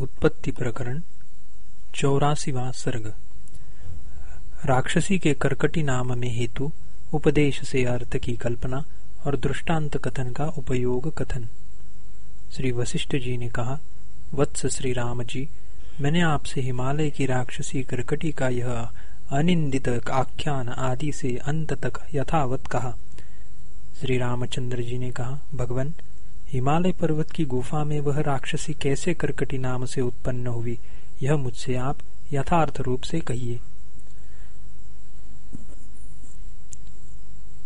उत्पत्ति प्रकरण, चौरासीवा सर्ग। राक्षसी के कर्कटी नाम में हेतु, उपदेश से अर्थ की कल्पना और दृष्टांत कथन का उपयोग कथन। श्री वशिष्ठ जी ने कहा, वत्स श्री राम जी, मैंने आपसे हिमालय की राक्षसी कर्कटी का यह अनिंदित आख्यान आदि से अंत तक यथावत कहा। श्री रामचंद्र जी ने कहा, भगवान हिमालय पर्वत की गुफा में वह राक्षसी कैसे करकटी नाम से उत्पन्न हुई, यह मुझसे आप यथार्थ रूप से कहिए।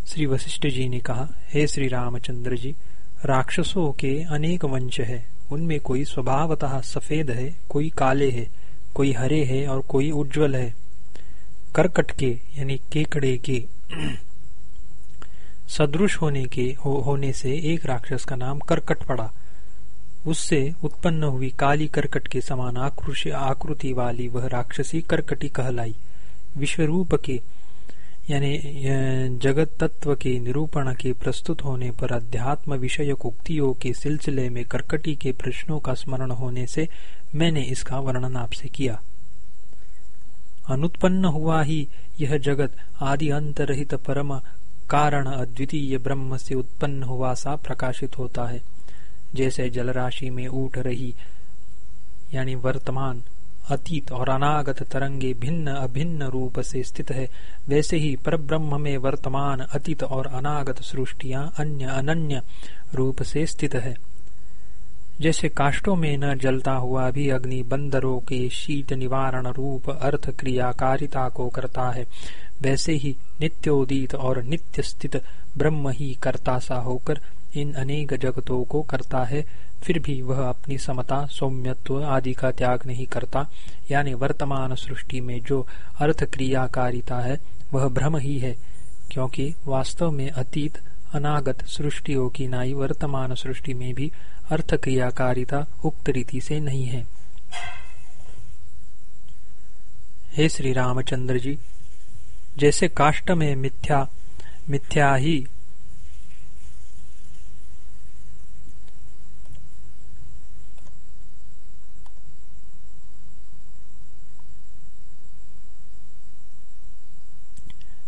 श्री वशिष्ठ जी ने कहा, हे श्री रामचंद्र जी, राक्षसों के अनेक वंश है। उनमें कोई स्वभावतः सफ़ेद है, कोई काले है, कोई हरे है और कोई उज्जवल है। करकट के, यानी केकड़े के सदृश होने के हो, होने से एक राक्षस का नाम करकट पड़ा। उससे उत्पन्न हुई काली करकट के समान आकृति वाली वह राक्षसी करकटी कहलाई। विश्वरूप के यानी जगत तत्व के निरूपण के प्रस्तुत होने पर अध्यात्म विषय उक्तियों के सिलसिले में करकटी के प्रश्नों का स्मरण होने से मैंने इसका वर्णन आपसे किया। अनुत्पन्न हुआ ही यह जगत आदि अंतरहित परम कारण अद्वितीय ब्रह्म से उत्पन्न हुआ सा प्रकाशित होता है। जैसे जलराशि में उठ रही, यानी वर्तमान, अतीत और अनागत तरंगे भिन्न अभिन्न रूप से स्थित है, वैसे ही पर ब्रह्म में वर्तमान, अतीत और अनागत सृष्टिया अन्य अनन्य रूप से स्थित है। जैसे काष्टों में न जलता हुआ भी अग्नि बंदरों के शीत निवारण रूप अर्थ क्रियाकारिता को करता है वैसे ही नित्योदित और नित्य स्थित ब्रह्म ही कर्ता सा होकर इन अनेक जगतों को करता है, फिर भी वह अपनी समता, सौम्यत्व आदि का त्याग नहीं करता। यानी वर्तमान सृष्टि में जो अर्थ क्रियाकारिता है, वह भ्रम ही है, क्योंकि वास्तव में अतीत, अनागत सृष्टियों की नाई वर्तमान सृष्टि में भी अर्थ क्रियाकारिता उक्त रीति से नहीं है। हे श्री रामचंद्र जी जैसे काष्ट में मिथ्या मिथ्या ही।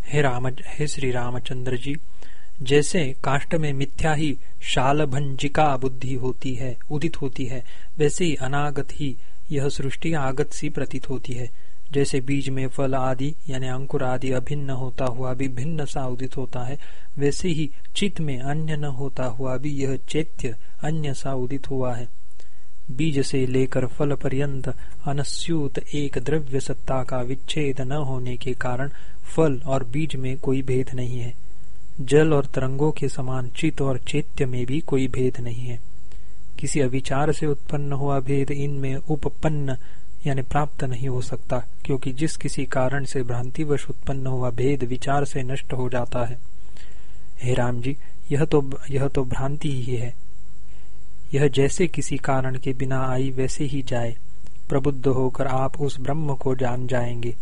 हे राम, हे श्री रामचंद्र जी, जैसे काष्ट में मिथ्या ही शालभंजिका बुद्धि होती है, उदित होती है, वैसे ही अनागत ही यह सृष्टि आगत सी प्रतीत होती है। जैसे बीज में फल आदि, यानी अंकुर आदि अभिन्न होता हुआ भी भिन्न सा उदित होता है, वैसे ही चित्त में अन्य न होता हुआ भी यह चैत्य अन्य सा उदित हुआ है। बीज से लेकर फल पर्यंत अनस्यूत एक द्रव्य सत्ता का विच्छेद न होने के कारण फल और बीज में कोई भेद नहीं है। जल और तरंगों के समान चित और चैत्य में भी कोई भेद नहीं है। किसी अविचार से उत्पन्न हुआ भेद इनमें उपपन्न यानी प्राप्त नहीं हो सकता, क्योंकि जिस किसी कारण से भ्रांतिवश उत्पन्न हुआ भेद विचार से नष्ट हो जाता है। हे राम जी, यह तो यह तो भ्रांति ही है। यह जैसे किसी कारण के बिना आई वैसे ही जाए। प्रबुद्ध होकर आप उस ब्रह्म को जान जाएँगे।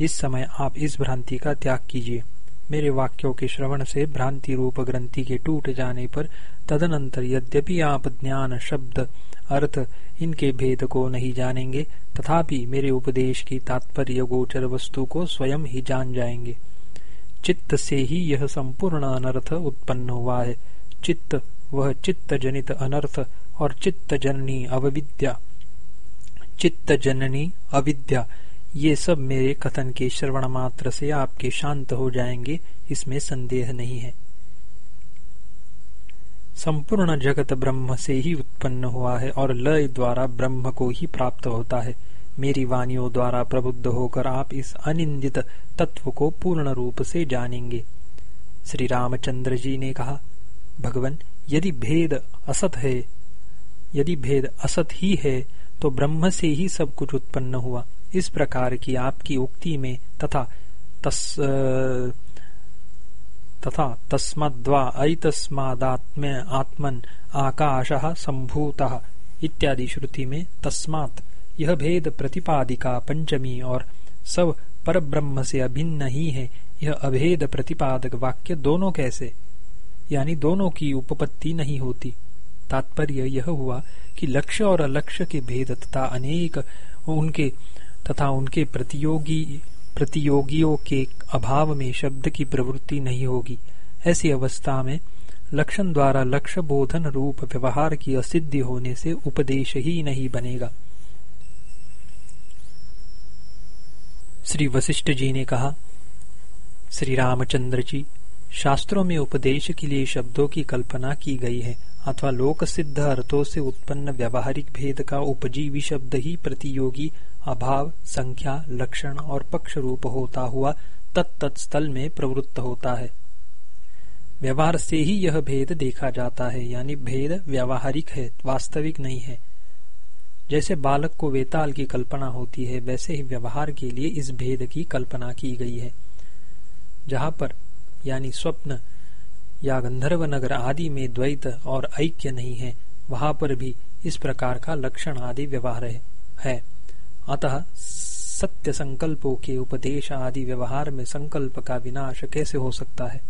इस समय आप इस भ्रांति का त्याग कीजिए। मेरे वाक्यों के श्रवण से भ्रांति रूप ग्रंथि के टूट जाने पर तदनंतर यद्यपि आप ज्ञान, शब्द अर्थ इनके भेद को नहीं जानेंगे, तथापि मेरे उपदेश की तात्पर्य गोचर वस्तु को स्वयं ही जान जाएँगे। चित्त से ही यह संपूर्ण अनर्थ उत्पन्न हुआ है। चित्त, वह चित्त जनित अनर्थ और चित्त जननी अविद्या। चित्त जननी अविद्या, ये सब मेरे कथन के श्रवण मात्र से आपके शांत हो जाएँगे, इसमें संदेह नहीं है। संपूर्ण जगत ब्रह्म से ही उत्पन्न हुआ है और लय द्वारा ब्रह्म को ही प्राप्त होता है। मेरी वाणियों द्वारा प्रबुद्ध होकर आप इस अनिंदित तत्व को पूर्ण रूप से जानेंगे। श्री रामचंद्र जी ने कहा, भगवान, यदि भेद असत है, यदि भेद असत ही है तो ब्रह्म से ही सब कुछ उत्पन्न हुआ। इस प्रकार की आपकी उक्ति में तथा तस तथा तस्मद्वा ऐतस्मादात्म आत्मन आकाश संभूत इत्यादि श्रुति में तस्मात यह भेद प्रतिपादिका पंचमी और सब पर ब्रह्म से अभिन्न ही है। यह अभेद प्रतिपादक वाक्य दोनों कैसे? यानी दोनों की उपपत्ति नहीं होती। तात्पर्य यह हुआ कि लक्ष्य और अलक्ष्य के भेद तथा अनेक उनके तथा उनके प्रतियोगी प्रतियोगियों के अभाव में शब्द की प्रवृत्ति नहीं होगी। ऐसी अवस्था में लक्षण द्वारा लक्ष्य बोधन रूप व्यवहार की असिद्धि होने से उपदेश ही नहीं बनेगा। श्री वशिष्ठ जी ने कहा, श्री रामचंद्र जी, शास्त्रों में उपदेश के लिए शब्दों की कल्पना की गई है। अथवा लोक सिद्ध अर्थों से उत्पन्न व्यवहारिक भेद का उपजीवी शब्द ही प्रतियोगी अभाव, संख्या, लक्षण और पक्ष रूप होता हुआ तत्त स्थल में प्रवृत्त होता है। व्यवहार से ही यह भेद देखा जाता है, यानी भेद व्यवहारिक है, वास्तविक नहीं है। जैसे बालक को वेताल की कल्पना होती है, वैसे ही व्यवहार के लिए इस भेद की कल्पना की गई है। जहाँ पर, यानी स्वप्न या गंधर्व नगर आदि में द्वैत और ऐक्य नहीं है, वहाँ पर भी इस प्रकार का लक्षण आदि व्यवहार है। अतः सत्य संकल्पों के उपदेश आदि व्यवहार में संकल्प का विनाश कैसे हो सकता है?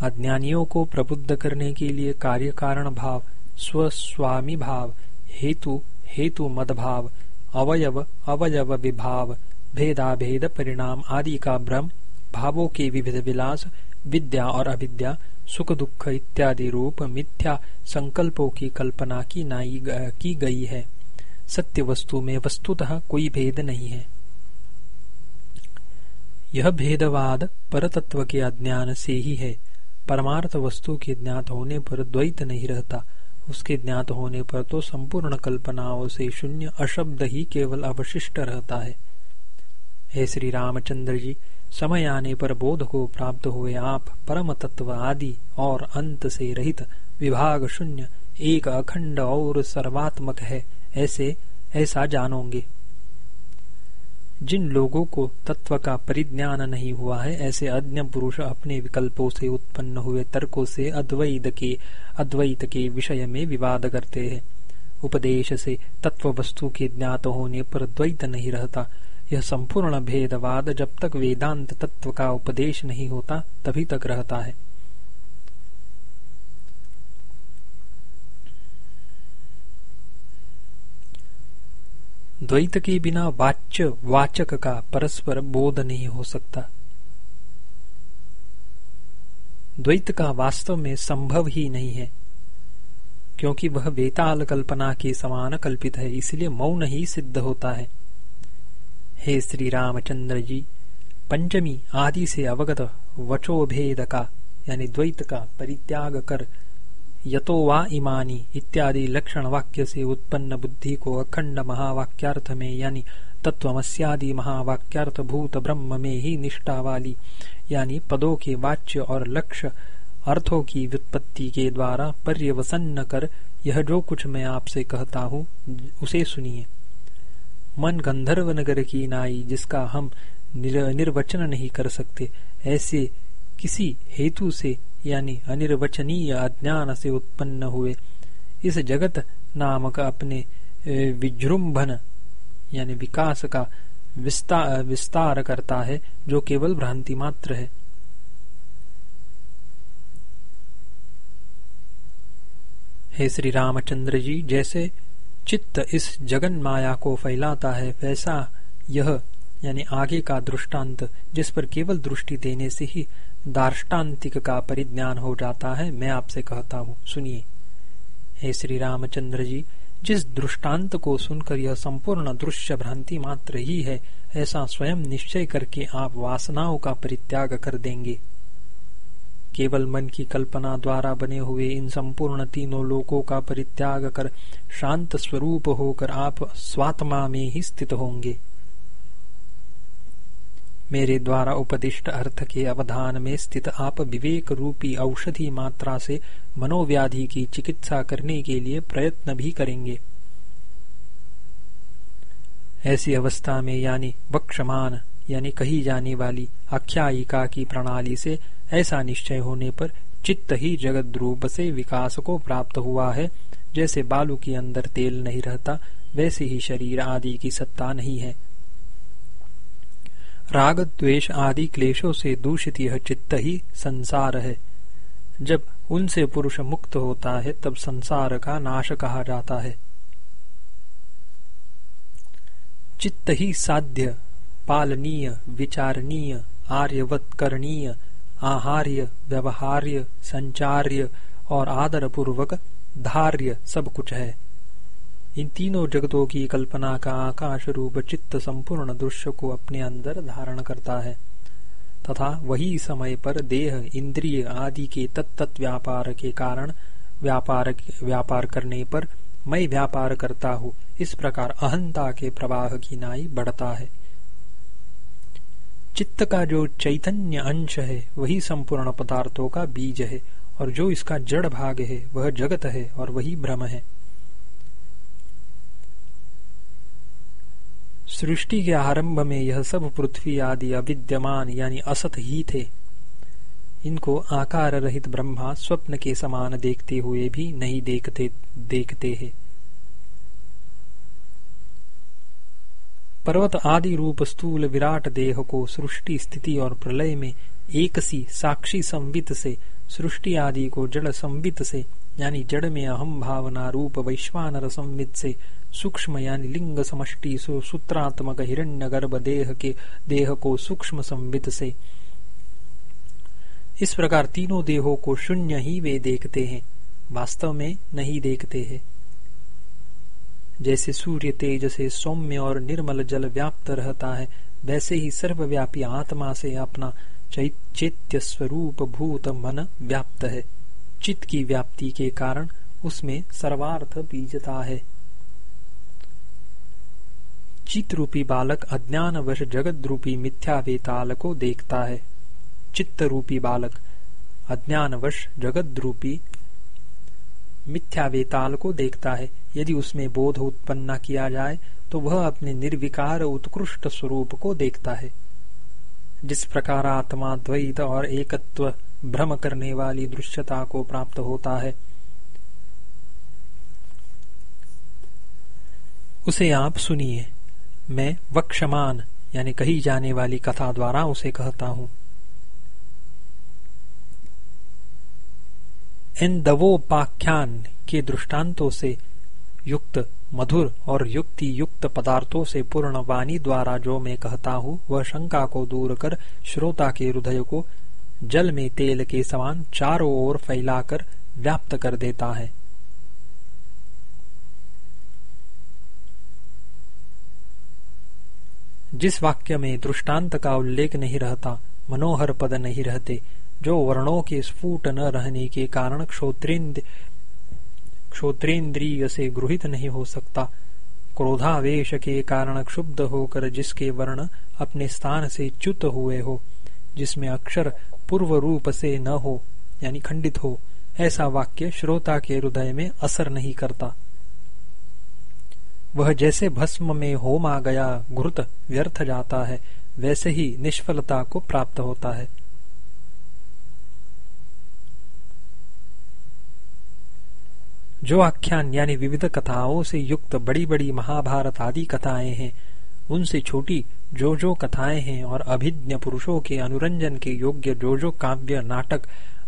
अज्ञानियों को प्रबुद्ध करने के लिए कार्य कारण भाव, स्वस्वामी भाव, हेतु हेतु मद भाव अवयव अवयव विभाव, भेदाभेद परिणाम आदि का भ्रम, भावों के विविध विलास विद्या और अविद्या, सुख दुख इत्यादि रूप मिथ्या संकल्पों की कल्पना की नाई की गई है। सत्य वस्तु में वस्तुतः कोई भेद नहीं है। यह भेदवाद परतत्व के अज्ञान से ही है। परमार्थ वस्तु के ज्ञात होने पर द्वैत नहीं रहता। उसके ज्ञात होने पर तो संपूर्ण कल्पनाओं से शून्य अशब्द ही केवल अवशिष्ट रहता है। हे श्री रामचंद्र जी समय आने पर बोध को प्राप्त हुए आप परम तत्व आदि और अंत से रहित विभाग शून्य, एक अखंड और सर्वात्मक है, ऐसे, ऐसा जानोगे। जिन लोगों को तत्व का परिज्ञान नहीं हुआ है, ऐसे अज्ञ पुरुष अपने विकल्पों से उत्पन्न हुए तर्कों से अद्वैत के अद्वैत के विषय में विवाद करते हैं। उपदेश से तत्व वस्तु के ज्ञात होने पर द्वैत नहीं रहता। यह संपूर्ण भेदवाद जब तक वेदांत तत्व का उपदेश नहीं होता, तभी तक रहता है। द्वैत के बिना वाच्य, वाचक का परस्पर बोध नहीं हो सकता। द्वैत का वास्तव में संभव ही नहीं है, क्योंकि वह वेताल कल्पना के समान कल्पित है, इसलिए मौन ही सिद्ध होता है। हे श्री रामचंद्र जी पंचमी आदि से अवगत वचोभेद का यानी द्वैत का परित्याग कर, यतो वा इमानी इत्यादि लक्षण वाक्य से उत्पन्न बुद्धि को अखंड महावाक्यार्थ में, यानी तत्वमस्यादि महावाक्यार्थ भूत ब्रह्म में ही निष्ठा वाली, यानी पदों के वाच्य और लक्ष्य अर्थों की व्युत्पत्ति के द्वारा पर्यवसन्न कर, यह जो कुछ मैं आपसे कहता हूँ, उसे सुनिए। मन गंधर्व नगर की नाई जिसका हम निर्वचन नहीं कर सकते ऐसे किसी हेतु से यानी अनिर्वचनीय अज्ञान से उत्पन्न हुए इस जगत नामक अपने विजृंभन यानी विकास का विस्तार, विस्तार करता है जो केवल भ्रांति मात्र है। हे श्री रामचंद्र जी जैसे चित्त इस जगन माया को फैलाता है, वैसा यह, यानी आगे का दृष्टांत, जिस पर केवल दृष्टि देने से ही दार्ष्टान्तिक का परिज्ञान हो जाता है, मैं आपसे कहता हूँ। सुनिए। हे श्री रामचंद्र जी, जिस दृष्टांत को सुनकर यह संपूर्ण दृश्य भ्रांति मात्र ही है, ऐसा स्वयं निश्चय करके आप वासनाओं का परित्याग कर देंगे। केवल मन की कल्पना द्वारा बने हुए इन संपूर्ण तीनों लोकों का परित्याग कर शांत स्वरूप होकर आप स्वात्मा में ही स्थित होंगे। मेरे द्वारा उपदिष्ट अर्थ के अवधान में स्थित आप विवेक रूपी औषधि मात्रा से मनोव्याधि की चिकित्सा करने के लिए प्रयत्न भी करेंगे। ऐसी अवस्था में यानी वक्षमान यानी कही जाने वाली आख्यायिका की प्रणाली से ऐसा निश्चय होने पर चित्त ही जगत रूप से विकास को प्राप्त हुआ है। जैसे बालू के अंदर तेल नहीं रहता, वैसे ही शरीर आदि की सत्ता नहीं है। राग, द्वेष आदि क्लेशों से दूषित यह चित्त ही संसार है। जब उनसे पुरुष मुक्त होता है, तब संसार का नाश कहा जाता है। चित्त ही साध्य पालनीय, विचारणीय, आर्यवत करणीय, आहार्य, व्यवहार्य, संचार्य और आदर पूर्वक धार्य सब कुछ है। इन तीनों जगतों की कल्पना का आकाश रूप चित्त संपूर्ण दृश्य को अपने अंदर धारण करता है। तथा वही समय पर देह, इंद्रिय आदि के तत्त व्यापार के कारण व्यापार व्यापार करने पर मैं व्यापार करता हूँ। इस प्रकार अहंता के प्रवाह की नाई बढ़ता है। चित्त का जो चैतन्य अंश है, वही संपूर्ण पदार्थों का बीज है, और जो इसका जड़ भाग है, वह जगत है, और वही भ्रम है। सृष्टि के आरंभ में यह सब पृथ्वी आदि अविद्यमान, यानी असत ही थे। इनको आकार रहित ब्रह्मा स्वप्न के समान देखते हुए भी नहीं देखते देखते हैं। पर्वत आदि रूप स्थूल विराट देह को सृष्टि स्थिति और प्रलय में एक सी साक्षी संवित से, सृष्टि आदि को जड़ संवित से, यानी जड़ में अहम भावना रूप वैश्वानर संवित से, सूक्ष्म यानी लिंग समष्टि सूत्रात्मक हिरण्य गर्भ देह के, देह को सूक्ष्म संवित से। इस प्रकार तीनों देहों को शून्य ही वे देखते हैं। वास्तव में नहीं देखते हैं। जैसे सूर्य तेज से सौम्य और निर्मल जल व्याप्त रहता है, वैसे ही सर्वव्यापी आत्मा से अपना चैत्य स्वरूप भूत मन व्याप्त है। चित्त की व्याप्ति के कारण उसमें सर्वार्थ बीजता है। चित रूपी बालक अज्ञान वश जगत रूपी मिथ्या वेताल को देखता है। चित्त रूपी बालक अज्ञान वश जगत रूपी मिथ्या वेताल को देखता है। यदि उसमें बोध उत्पन्न किया जाए तो वह अपने निर्विकार उत्कृष्ट स्वरूप को देखता है। जिस प्रकार आत्मा द्वैत और एकत्व भ्रम करने वाली दृश्यता को प्राप्त होता है, उसे आप सुनिए। मैं वक्षमान, यानी कही जाने वाली कथा द्वारा उसे कहता हूँ। इन दवोपाख्यान के दृष्टांतों से युक्त, मधुर और युक्ति युक्त पदार्थों से पूर्ण वाणी द्वारा जो मैं कहता हूँ, वह शंका को दूर कर श्रोता के हृदय को जल में तेल के समान चारों ओर फैलाकर व्याप्त कर देता है। जिस वाक्य में दृष्टांत का उल्लेख नहीं रहता, मनोहर पद नहीं रहते, जो वर्णों के स्फुट न रहने के कारण क्षोत्रेन्द्रिय से गृहित नहीं हो सकता। क्रोधावेश के कारण क्षुब्ध होकर जिसके वर्ण अपने स्थान से च्युत हुए हो, जिसमें अक्षर पूर्व रूप से न हो, यानी खंडित हो, ऐसा वाक्य श्रोता के हृदय में असर नहीं करता। वह जैसे भस्म में होमा गया, घृत व्यर्थ जाता है, वैसे ही निष्फलता को प्राप्त होता है। जो आख्यान यानी विविध कथाओं से युक्त बड़ी बड़ी महाभारत आदि कथाएँ हैं, उनसे छोटी जो जो कथाएँ हैं और अभिज्ञ पुरुषों के अनुरंजन के योग्य जो जो काव्य, नाटक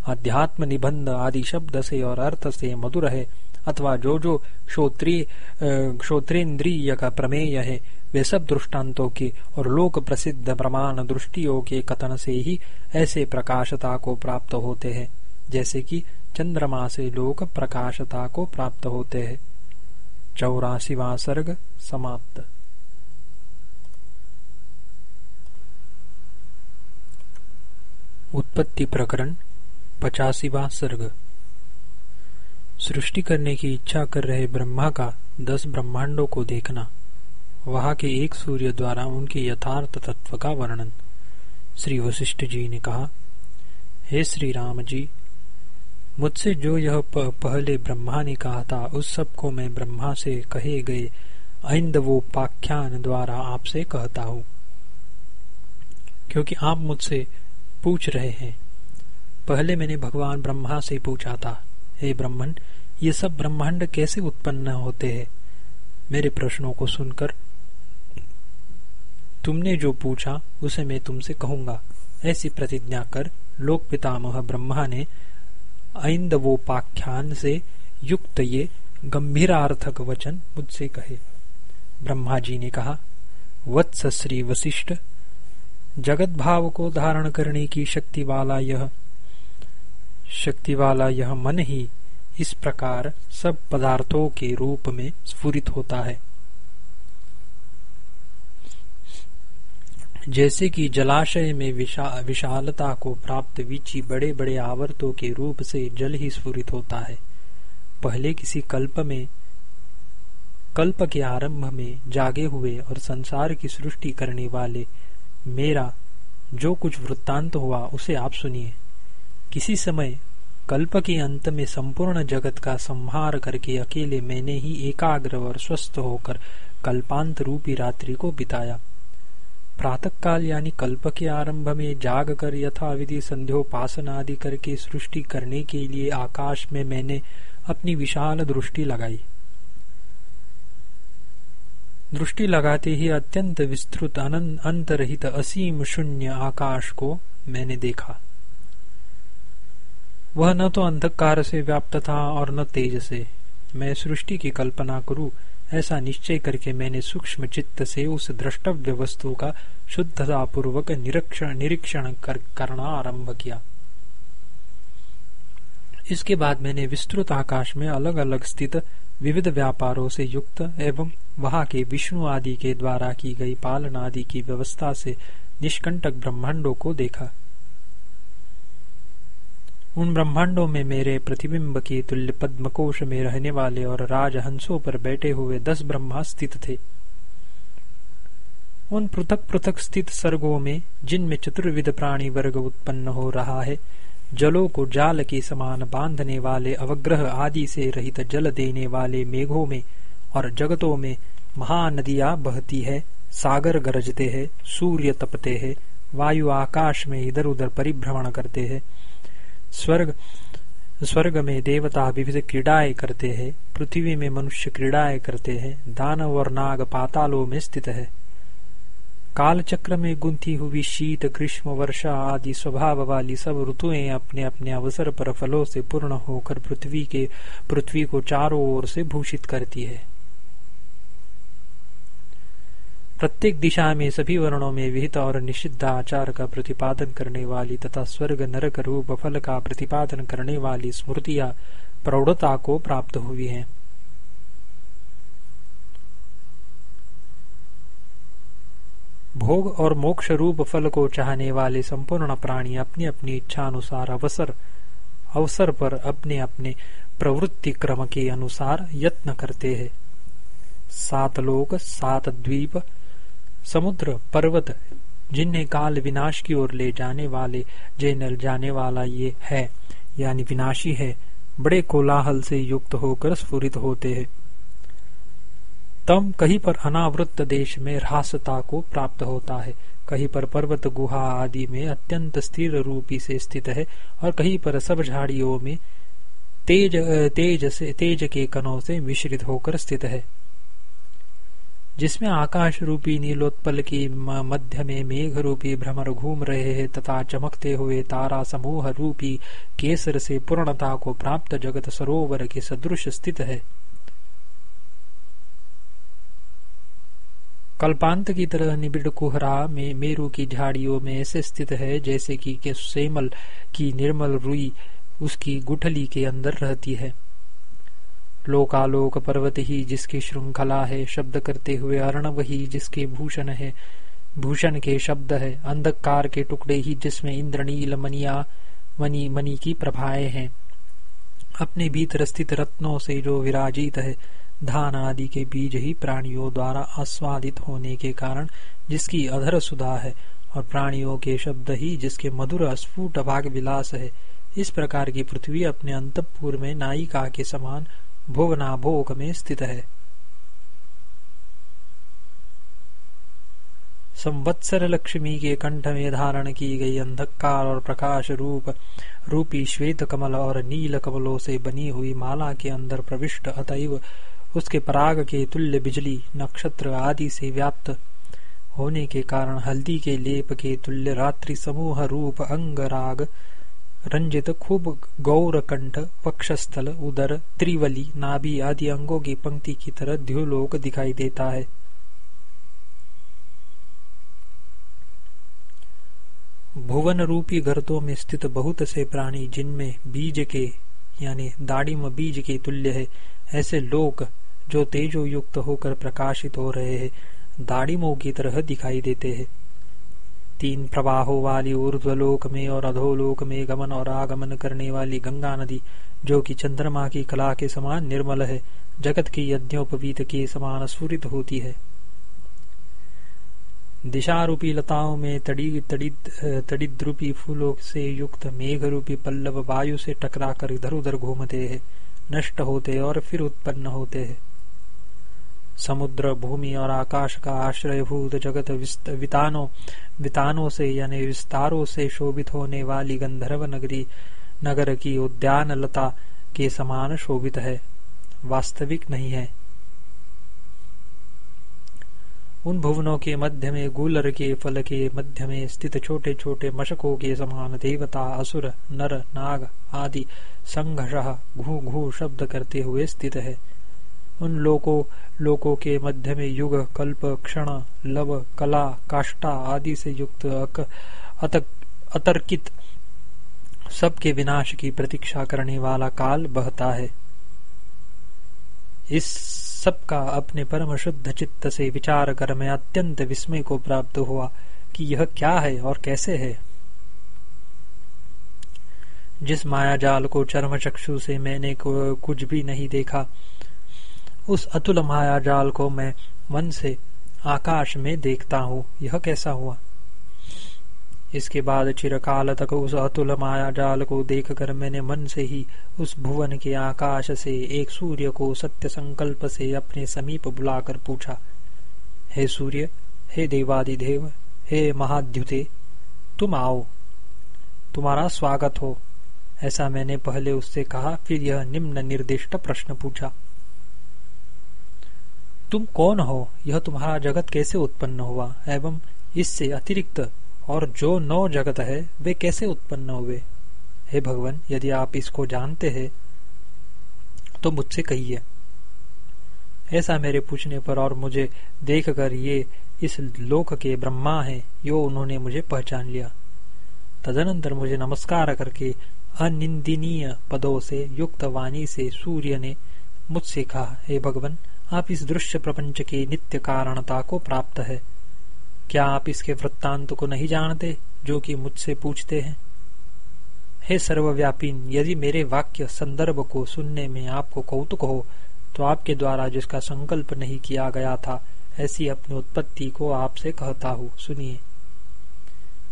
अध्यात्म निबंध आदि शब्द से और अर्थ से मधुर है अथवा जो जो श्रोत्री श्रोत्रेन्द्रिय का प्रमेय है, वे सब दृष्टांतों के और लोक प्रसिद्ध प्रमाण दृष्टियों के कथन से ही ऐसे प्रकाशता को प्राप्त होते हैं। जैसे कि चंद्रमा से लोग प्रकाशता को प्राप्त होते हैं। चौरासीवा सर्ग समाप्त। उत्पत्ति प्रकरण पचासीवा सर्ग। सृष्टि करने की इच्छा कर रहे ब्रह्मा का दस ब्रह्मांडों को देखना। वहाँ के एक सूर्य द्वारा उनके यथार्थ तत्व का वर्णन। श्री वशिष्ठ जी ने कहा, हे श्री राम जी मुझसे जो यह पहले ब्रह्मा ने कहा था, उस सबको मैं ब्रह्मा से कहे गए पाख्यान द्वारा आपसे कहता हूँ। क्योंकि आप मुझसे पूछ रहे हैं। पहले मैंने भगवान ब्रह्मा से पूछा था, हे ब्रह्मण ये सब ब्रह्मांड कैसे उत्पन्न होते हैं? मेरे प्रश्नों को सुनकर तुमने जो पूछा, उसे मैं तुमसे कहूँगा। ऐसी प्रतिज्ञा कर लोक पितामह ब्रह्मा ने ऐन्दवोपाख्यान से युक्त ये गंभीरार्थक वचन मुझसे कहे। ब्रह्मा जी ने कहा, वत्स श्री वशिष्ठ जगत भाव को धारण करने की शक्ति वाला यह, शक्ति वाला यह मन ही इस प्रकार सब पदार्थों के रूप में स्फुरित होता है। जैसे कि जलाशय में विशा, विशालता को प्राप्त वीची बड़े बड़े आवर्तों के रूप से जल ही स्फुरित होता है। पहले किसी कल्प में कल्प के आरंभ में जागे हुए और संसार की सृष्टि करने वाले मेरा जो कुछ वृत्तांत हुआ उसे आप सुनिए। किसी समय कल्प के अंत में संपूर्ण जगत का संहार करके अकेले मैंने ही एकाग्र और स्वस्थ होकर कल्पांत रूपी रात्रि को बिताया। प्रातः काल यानी कल्प के आरंभ में जाग कर यथाविधि संध्योपासन आदि करके सृष्टि करने के लिए आकाश में मैंने अपनी विशाल दृष्टि लगाई। दृष्टि लगाते ही अत्यंत विस्तृत अंतरहित असीम शून्य आकाश को मैंने देखा। वह न तो अंधकार से व्याप्त था और न तेज से। मैं सृष्टि की कल्पना करूँ ऐसा निश्चय करके मैंने सूक्ष्म चित्त से उस द्रष्टव्य वस्तु का शुद्धता पूर्वक निरीक्षण कर, करना आरंभ किया। इसके बाद मैंने विस्तृत आकाश में अलग अलग स्थित विविध व्यापारों से युक्त एवं वहाँ के विष्णु आदि के द्वारा की गई पालन आदि की व्यवस्था से निष्कंटक ब्रह्मांडों को देखा। उन ब्रह्मांडों में मेरे प्रतिबिंब की तुल्य पद्मकोश में रहने वाले और राजहंसों पर बैठे हुए दस ब्रह्मा स्थित थे। उन पृथक पृथक स्थित सर्गों में, जिनमें चतुर्विध प्राणी वर्ग उत्पन्न हो रहा है, जलों को जाल के समान बांधने वाले, अवग्रह आदि से रहित जल देने वाले मेघों में और जगतों में महानदियाँ बहती है, सागर गरजते हैं, सूर्य तपते हैं, वायु आकाश में इधर उधर परिभ्रमण करते हैं। स्वर्ग स्वर्ग में देवता विविध क्रीड़ाएँ करते हैं, पृथ्वी में मनुष्य क्रीड़ाएँ करते हैं, दानव और नाग पातालो में स्थित है। काल चक्र में गुंथी हुई शीत, ग्रीष्म, वर्षा आदि स्वभाव वाली सब ऋतुएँ अपने अपने अवसर पर फलों से पूर्ण होकर पृथ्वी के, पृथ्वी को चारों ओर से भूषित करती है। प्रत्येक दिशा में सभी वर्णों में विहित और निषिद्ध आचार का प्रतिपादन करने वाली तथा स्वर्ग नरक रूप फल का प्रतिपादन करने वाली स्मृतियाँ प्रौढ़ता को प्राप्त हुई हैं। भोग और मोक्ष रूप फल को चाहने वाले संपूर्ण प्राणी अपनी अपनी इच्छा अनुसार अवसर अवसर पर अपने अपने प्रवृत्ति क्रम के अनुसार यत्न करते हैं। सात लोक, सात द्वीप समुद्र, पर्वत, जिन्हें काल विनाश की ओर ले जाने वाले जिन्हें जाने वाला ये है, यानी विनाशी है, बड़े कोलाहल से युक्त होकर स्फुरित होते हैं। तम कहीं पर अनावृत देश में रासता को प्राप्त होता है, कहीं पर पर्वत, गुहा आदि में अत्यंत स्थिर रूपी से स्थित है, और कहीं पर सब झाड़ियों में तेज तेज से, तेज के कणों से मिश्रित होकर स्थित है। जिसमें आकाश रूपी नीलोत्पल की मध्य में मेघ रूपी भ्रमर घूम रहे हैं तथा चमकते हुए तारा समूह रूपी केसर से पूर्णता को प्राप्त जगत सरोवर के सदृश स्थित है। कल्पांत की तरह निबिड़ कोहरा में मेरू की झाड़ियों में ऐसे स्थित है जैसे कि सेमल की निर्मल रुई उसकी गुठली के अंदर रहती है। लोकालोक पर्वत ही जिसकी श्रृंखला है, शब्द करते हुए अर्णव ही जिसके भूषण है। भूषण के शब्द है, अंधकार के टुकड़े ही जिसमें इंद्रनील मनिया, मनी मनी की प्रभाएँ हैं। अपने भीतर स्थित रत्नों से जो विराजित है, धान आदि के बीज ही प्राणियों द्वारा आस्वादित होने के कारण जिसकी अधर सुधा है, और प्राणियों के शब्द ही जिसके मधुर स्फुट भाग विलास है। इस प्रकार की पृथ्वी अपने अंतपुर में नायिका के समान भोगनाभोग में स्थित। है संवत्सर लक्ष्मी के कंठ में धारण की गई अंधकार और प्रकाश रूप। रूपी श्वेत कमल और नील कमलों से बनी हुई माला के अंदर प्रविष्ट अतएव उसके पराग के तुल्य बिजली, नक्षत्र आदि से व्याप्त होने के कारण हल्दी के लेप के तुल्य रात्रि समूह रूप अंग राग रंजित खूब गौरकंठ, वक्षस्थल, उदर, त्रिवली, नाभि आदि अंगों की पंक्ति की तरह द्युलोक दिखाई देता है। भुवन रूपी गर्तों में स्थित बहुत से प्राणी, जिनमें बीज के, यानी दाड़िम बीज के तुल्य है, ऐसे लोग जो तेजो युक्त होकर प्रकाशित हो रहे हैं दाड़िमों की तरह दिखाई देते हैं। तीन प्रवाहों वाली ऊर्ध्वलोक में और अधोलोक में गमन और आगमन करने वाली गंगा नदी, जो कि चंद्रमा की कला के समान निर्मल है, जगत की यज्ञोपवीत के समान स्फुरित होती है। दिशा रूपी लताओं में तड़ी तड़ित रूपी फूलों से युक्त मेघ रूपी पल्लव वायु से टकरा कर इधर उधर घूमते हैं, नष्ट होते और फिर उत्पन्न होते हैं। समुद्र भूमि और आकाश का आश्रयभूत जगत वितानों वितानों से, यानी विस्तारों से शोभित होने वाली गंधर्व नगरी, नगर की उद्यान लता के समान शोभित है। वास्तविक नहीं है। उन भुवनों के मध्य में, गुलर के फल के मध्य में स्थित छोटे छोटे मशकों के समान देवता, असुर, नर, नाग आदि संघर्ष घू घू शब्द करते हुए स्थित है। उन लोकों लोकों के मध्य में युग कल्प क्षण लव कला काष्टा आदि से युक्त अक, अतक, अतर्कित सबके विनाश की प्रतीक्षा करने वाला काल बहता है। इस सबका अपने परम शुद्ध चित्त से विचार कर मैं अत्यंत विस्मय को प्राप्त हुआ कि यह क्या है और कैसे है। जिस माया जाल को चर्म चक्षु से मैंने कुछ भी नहीं देखा उस अतुल माया जाल को मैं मन से आकाश में देखता हूँ। यह कैसा हुआ? इसके बाद चिरकाल तक उस अतुल माया जाल को देखकर मैंने मन से ही उस भुवन के आकाश से एक सूर्य को सत्य संकल्प से अपने समीप बुलाकर पूछा, हे सूर्य, हे देवादिदेव, हे महाद्युते, तुम आओ। तुम्हारा स्वागत हो। ऐसा मैंने पहले उससे कहा, फिर यह निम्न निर्दिष्ट प्रश्न पूछा तुम कौन हो? यह तुम्हारा जगत कैसे उत्पन्न हुआ? एवं इससे अतिरिक्त और जो नौ जगत है, वे कैसे उत्पन्न हुए? हे भगवान, यदि आप इसको जानते हैं तो मुझसे कहिए। ऐसा मेरे पूछने पर और मुझे देखकर ये इस लोक के ब्रह्मा है, यो उन्होंने मुझे पहचान लिया। तदनंतर मुझे नमस्कार करके अनिंदनीय पदों से, युक्त वाणी से सूर्य ने मुझसे कहा, हे भगवान आप इस दृश्य प्रपंच की नित्य कारणता को प्राप्त है। क्या आप इसके वृत्तांत को नहीं जानते, जो कि मुझसे पूछते हैं? हे सर्वव्यापी यदि मेरे वाक्य संदर्भ को सुनने में आपको कौतुक हो तो आपके द्वारा जिसका संकल्प नहीं किया गया था, ऐसी अपनी उत्पत्ति को आपसे कहता हूँ। सुनिए।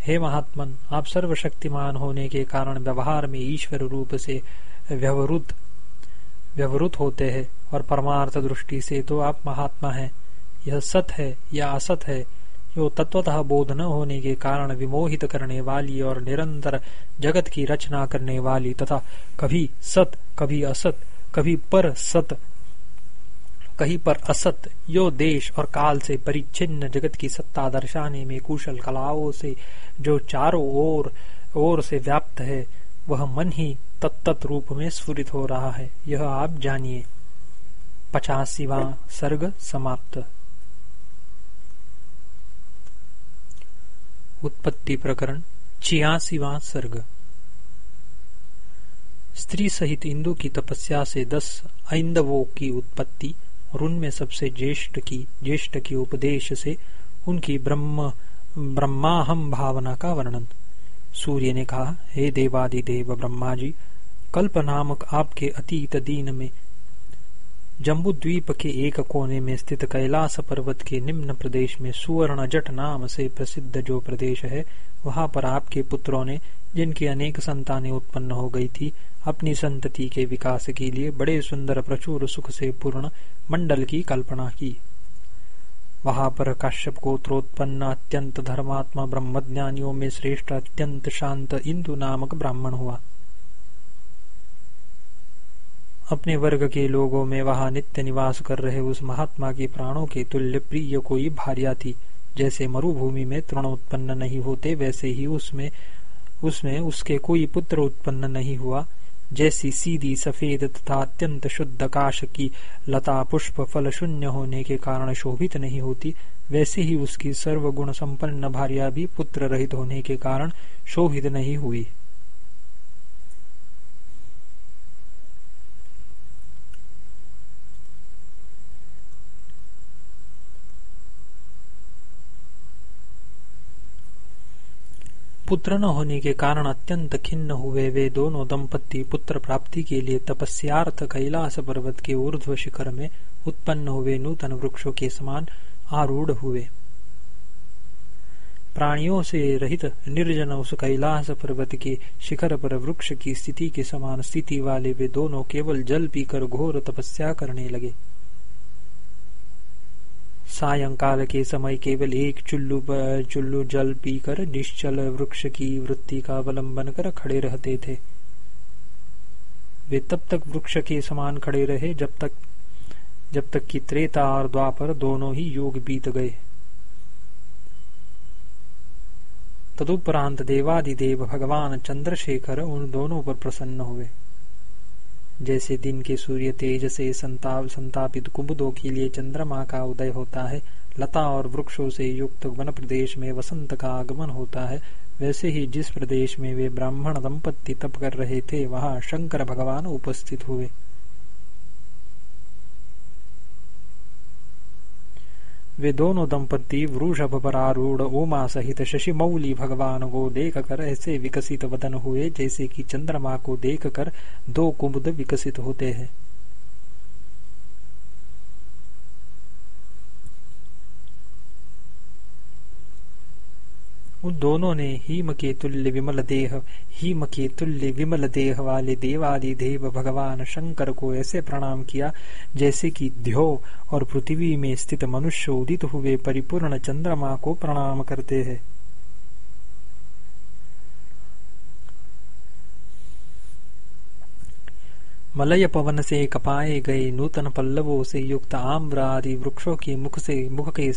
हे महात्मन, आप सर्वशक्तिमान होने के कारण व्यवहार में ईश्वर रूप से व्यवरुद्ध व्यवरुत होते हैं। और परमार्थ दृष्टि से तो आप महात्मा हैं। यह सत है या असत है जो तत्वतः बोध न होने के कारण विमोहित करने वाली और निरंतर जगत की रचना करने वाली तथा कभी सत, कभी असत, कभी पर सत, कहीं पर असत, यो देश और काल से परिच्छिन्न जगत की सत्ता दर्शाने में कुशल कलाओं से जो चारों ओर ओर से व्याप्त है, वह मन ही तत्त रूप में स्फुरित हो रहा है। यह आप जानिए। पचासीवा सर्ग समाप्त। उत्पत्ति प्रकरण छियासीवा सर्ग। स्त्री सहित इंदु की तपस्या से दस ऐंदवों की उत्पत्ति और उनमें सबसे ज्येष्ठ की ज्येष्ठ की उपदेश से उनकी ब्रह्म ब्रह्माहम भावना का वर्णन। सूर्य ने कहा, हे देवादिदेव ब्रह्मा जी कल्प नामक आपके अतीत दीन में जम्बू द्वीप के एक कोने में स्थित कैलाश पर्वत के निम्न प्रदेश में सुवर्ण जट नाम से प्रसिद्ध जो प्रदेश है, वहाँ पर आपके पुत्रों ने, जिनकी अनेक संतानें उत्पन्न हो गई थी, अपनी संतति के विकास के लिए बड़े सुंदर प्रचुर सुख से पूर्ण मंडल की कल्पना की। वहाँ पर काश्यप गोत्रोत्पन्न अत्यंत धर्मात्मा ब्रह्मज्ञानियों में श्रेष्ठ अत्यंत शांत इंदु नामक ब्राह्मण हुआ। अपने वर्ग के लोगों में वहाँ नित्य निवास कर रहे उस महात्मा के प्राणों के तुल्य प्रिय कोई भार्या थी। जैसे मरुभूमि में तृण उत्पन्न नहीं होते, वैसे ही उसमें उसमें उसके कोई पुत्र उत्पन्न नहीं हुआ। जैसी सीधी सफ़ेद तथा अत्यंत शुद्ध काश की लता पुष्प फल शून्य होने के कारण शोभित नहीं होती, वैसे ही उसकी सर्वगुण संपन्न भार्या भी पुत्र रहित होने के कारण शोभित नहीं हुई। पुत्र न होने के कारण अत्यंत खिन्न हुए वे दोनों दंपत्ति पुत्र प्राप्ति के लिए तपस्यार्थ कैलाश पर्वत के ऊर्ध्व शिखर में उत्पन्न हुए नूतन वृक्षों के समान आरूढ़ हुए। प्राणियों से रहित निर्जन उस कैलाश पर्वत के शिखर पर वृक्ष की स्थिति के समान स्थिति वाले वे दोनों केवल जल पीकर घोर तपस्या करने लगे। सायंकाल के समय केवल एक चुल्लू चुल्लू जल पीकर निश्चल वृक्ष की वृत्ति का अवलंबन कर खड़े रहते थे। वे तब तक वृक्ष के समान खड़े रहे जब तक जब तक कि त्रेता और द्वापर दोनों ही योग बीत गए। तदुपरांत देवादिदेव भगवान चंद्रशेखर उन दोनों पर प्रसन्न हुए। जैसे दिन के सूर्य तेज से संताप संतापित कुमुदों के लिए चंद्रमा का उदय होता है, लता और वृक्षों से युक्त वन प्रदेश में वसंत का आगमन होता है, वैसे ही जिस प्रदेश में वे ब्राह्मण दंपत्ति तप कर रहे थे, वहाँ शंकर भगवान उपस्थित हुए। वे दोनों दंपति वृषभ परारूढ़ उमा सहित शशि मौली भगवान को देख कर ऐसे विकसित वदन हुए जैसे कि चंद्रमा को देखकर दो कुमुद विकसित होते हैं। उन दोनों ने हीम के तुल्य विमल देह हीम के तुल्य विमल देह वाले देवादि देव भगवान शंकर को ऐसे प्रणाम किया, जैसे कि ध्यो और पृथ्वी में स्थित मनुष्य उदित हुए परिपूर्ण चंद्रमा को प्रणाम करते हैं। मलय पवन से कपाए गए नूतन पल्लवों से युक्त आम्र आदि वृक्षों के मुख से, मुख के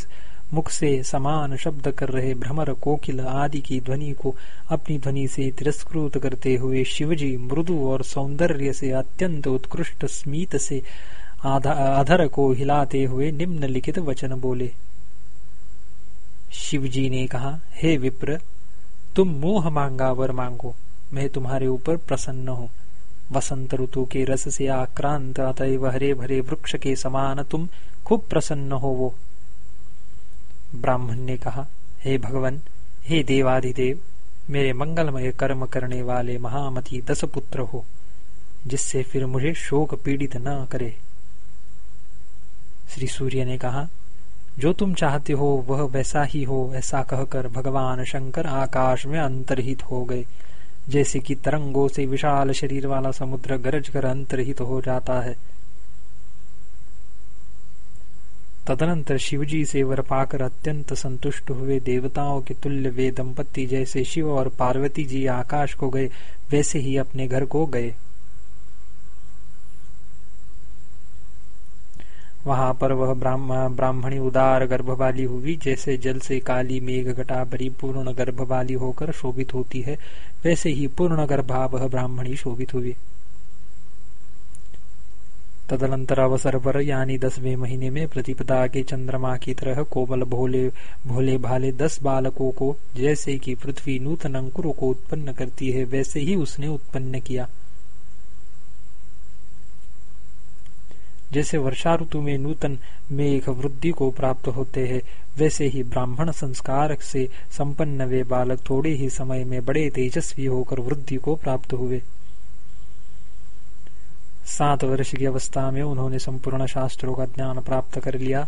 मुख से समान शब्द कर रहे भ्रमर कोकिल आदि की ध्वनि को अपनी ध्वनि से तिरस्कृत करते हुए शिवजी मृदु और सौंदर्य से अत्यंत उत्कृष्ट स्मित से अधर को हिलाते हुए निम्नलिखित वचन बोले। शिवजी ने कहा, हे विप्र, तुम मोह मांगा वर मांगो। मैं तुम्हारे ऊपर प्रसन्न हूँ। वसंत ऋतु के रस से आक्रांत, अतएव हरे भरे वृक्ष के समान तुम खूब प्रसन्न हो वो। ब्राह्मण ने कहा, हे भगवान, हे देवाधिदेव मेरे मंगलमय कर्म करने वाले महामती दस पुत्र हो, जिससे फिर मुझे शोक पीड़ित न करे। श्री सूर्य ने कहा, जो तुम चाहते हो, वह वैसा ही हो, ऐसा कहकर भगवान शंकर आकाश में अंतरहित हो गए, जैसे कि तरंगों से विशाल शरीर वाला समुद्र गरज कर अंतरहित हो जाता है। तदनंतर शिवजी से वर पाकर अत्यंत संतुष्ट हुए देवताओं के तुल्य वे दंपति जैसे शिव और पार्वती जी आकाश को गए, वैसे ही अपने घर को गए। वहाँ पर वह ब्राह्मणी उदार गर्भ वाली हुई, जैसे जल से काली मेघ घटा परिपूर्ण गर्भ वाली होकर शोभित होती है, वैसे ही पूर्ण गर्भा वह ब्राह्मणी शोभित हुई। तदनंतर अवसर पर यानी दसवें महीने में प्रतिपदा के चंद्रमा की तरह कोमल भोले भोले भाले दस बालकों को जैसे कि पृथ्वी नूतन अंकुरों को उत्पन्न करती है, वैसे ही उसने उत्पन्न किया। जैसे वर्षा ऋतु में नूतन मेघ वृद्धि को प्राप्त होते हैं, वैसे ही ब्राह्मण संस्कार से संपन्न वे बालक थोड़े ही समय में बड़े तेजस्वी होकर वृद्धि को प्राप्त हुए। सात वर्ष की अवस्था में उन्होंने संपूर्ण शास्त्रों का ज्ञान प्राप्त कर लिया।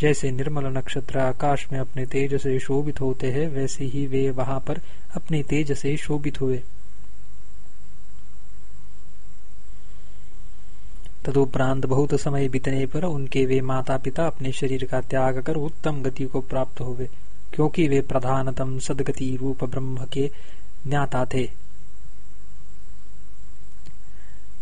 जैसे निर्मल नक्षत्र आकाश में अपने तेज से शोभित होते हैं, वैसे ही वे वहाँ पर अपने तेज से शोभित हुए। तदुपरांत बहुत समय बीतने पर उनके वे माता पिता अपने शरीर का त्याग कर उत्तम गति को प्राप्त हुए, क्योंकि वे प्रधानतम सदगति रूप ब्रह्म के ज्ञाता थे।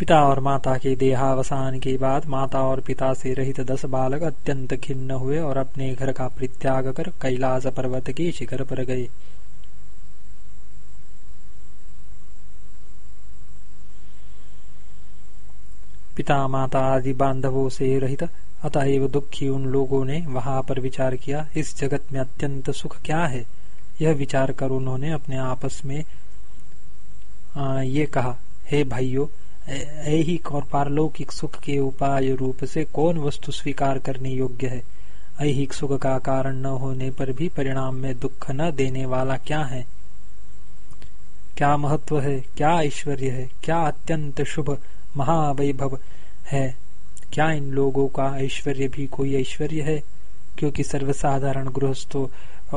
पिता और माता के देहावसान के बाद माता और पिता से रहित दस बालक अत्यंत खिन्न हुए और अपने घर का परित्याग कर कैलाश पर्वत के शिखर पर गए। पिता माता आदि बांधवों से रहित अतएव दुखी उन लोगों ने वहाँ पर विचार किया इस जगत में अत्यंत सुख क्या है? यह विचार कर उन्होंने अपने आपस में आ, ये कहा हे भाइयों ऐहिक और पारलौकिक सुख के उपाय रूप से कौन वस्तु स्वीकार करने योग्य है? ऐहिक सुख का कारण न होने पर भी परिणाम में दुख न देने वाला क्या है? क्या महत्व है? क्या ऐश्वर्य है? क्या अत्यंत शुभ महावैभव है? क्या इन लोगों का ऐश्वर्य भी कोई ऐश्वर्य है? क्योंकि सर्वसाधारण गृहस्थों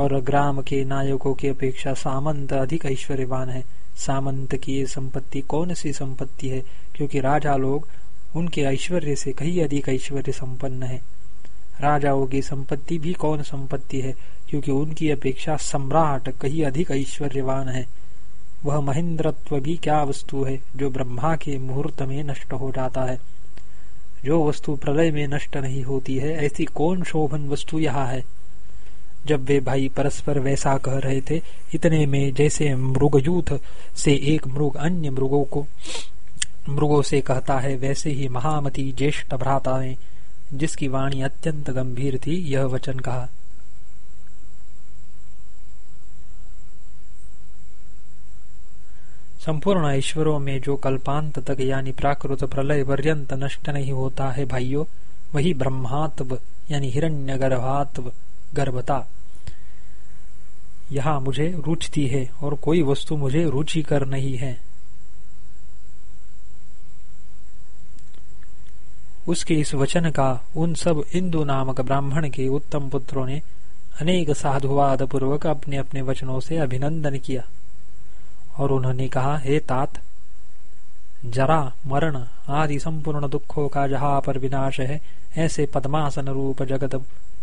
और ग्राम के नायकों की अपेक्षा सामंत अधिक ऐश्वर्यवान है। सामंत की ये संपत्ति कौन सी संपत्ति है? क्योंकि राजा लोग उनके ऐश्वर्य से कहीं अधिक ऐश्वर्य संपन्न है। राजाओं की संपत्ति भी कौन संपत्ति है? क्योंकि उनकी अपेक्षा सम्राट कहीं अधिक ऐश्वर्यवान है। वह महेंद्रत्व भी क्या वस्तु है जो ब्रह्मा के मुहूर्त में नष्ट हो जाता है? जो वस्तु प्रलय में नष्ट नहीं होती है, ऐसी कौन शोभन वस्तु यहाँ है? जब वे भाई परस्पर वैसा कह रहे थे, इतने में जैसे मृगयूथ से एक मृग अन्य मृगों को मृगों से कहता है, वैसे ही महामती ज्येष्ठ भ्राता ने जिसकी वाणी अत्यंत गंभीर थी, यह वचन कहा। संपूर्ण ईश्वरों में जो कल्पांत तक, यानी प्राकृत प्रलय पर्यंत नष्ट नहीं होता है भाइयों, वही ब्रह्मात्व, यानी हिरण्य गर्भात्व गर्भता। यहाँ मुझे रुचती है, और कोई वस्तु मुझे रुचिकर नहीं है। उसके इस वचन का उन सब इंदु नामक ब्राह्मण के उत्तम पुत्रों ने अनेक साधुवाद पूर्वक अपने अपने वचनों से अभिनंदन किया। और उन्होंने कहा, हे तात, जरा, मरण आदि संपूर्ण दुखों का जहाँ पर विनाश है, ऐसे पद्मासन रूप जगत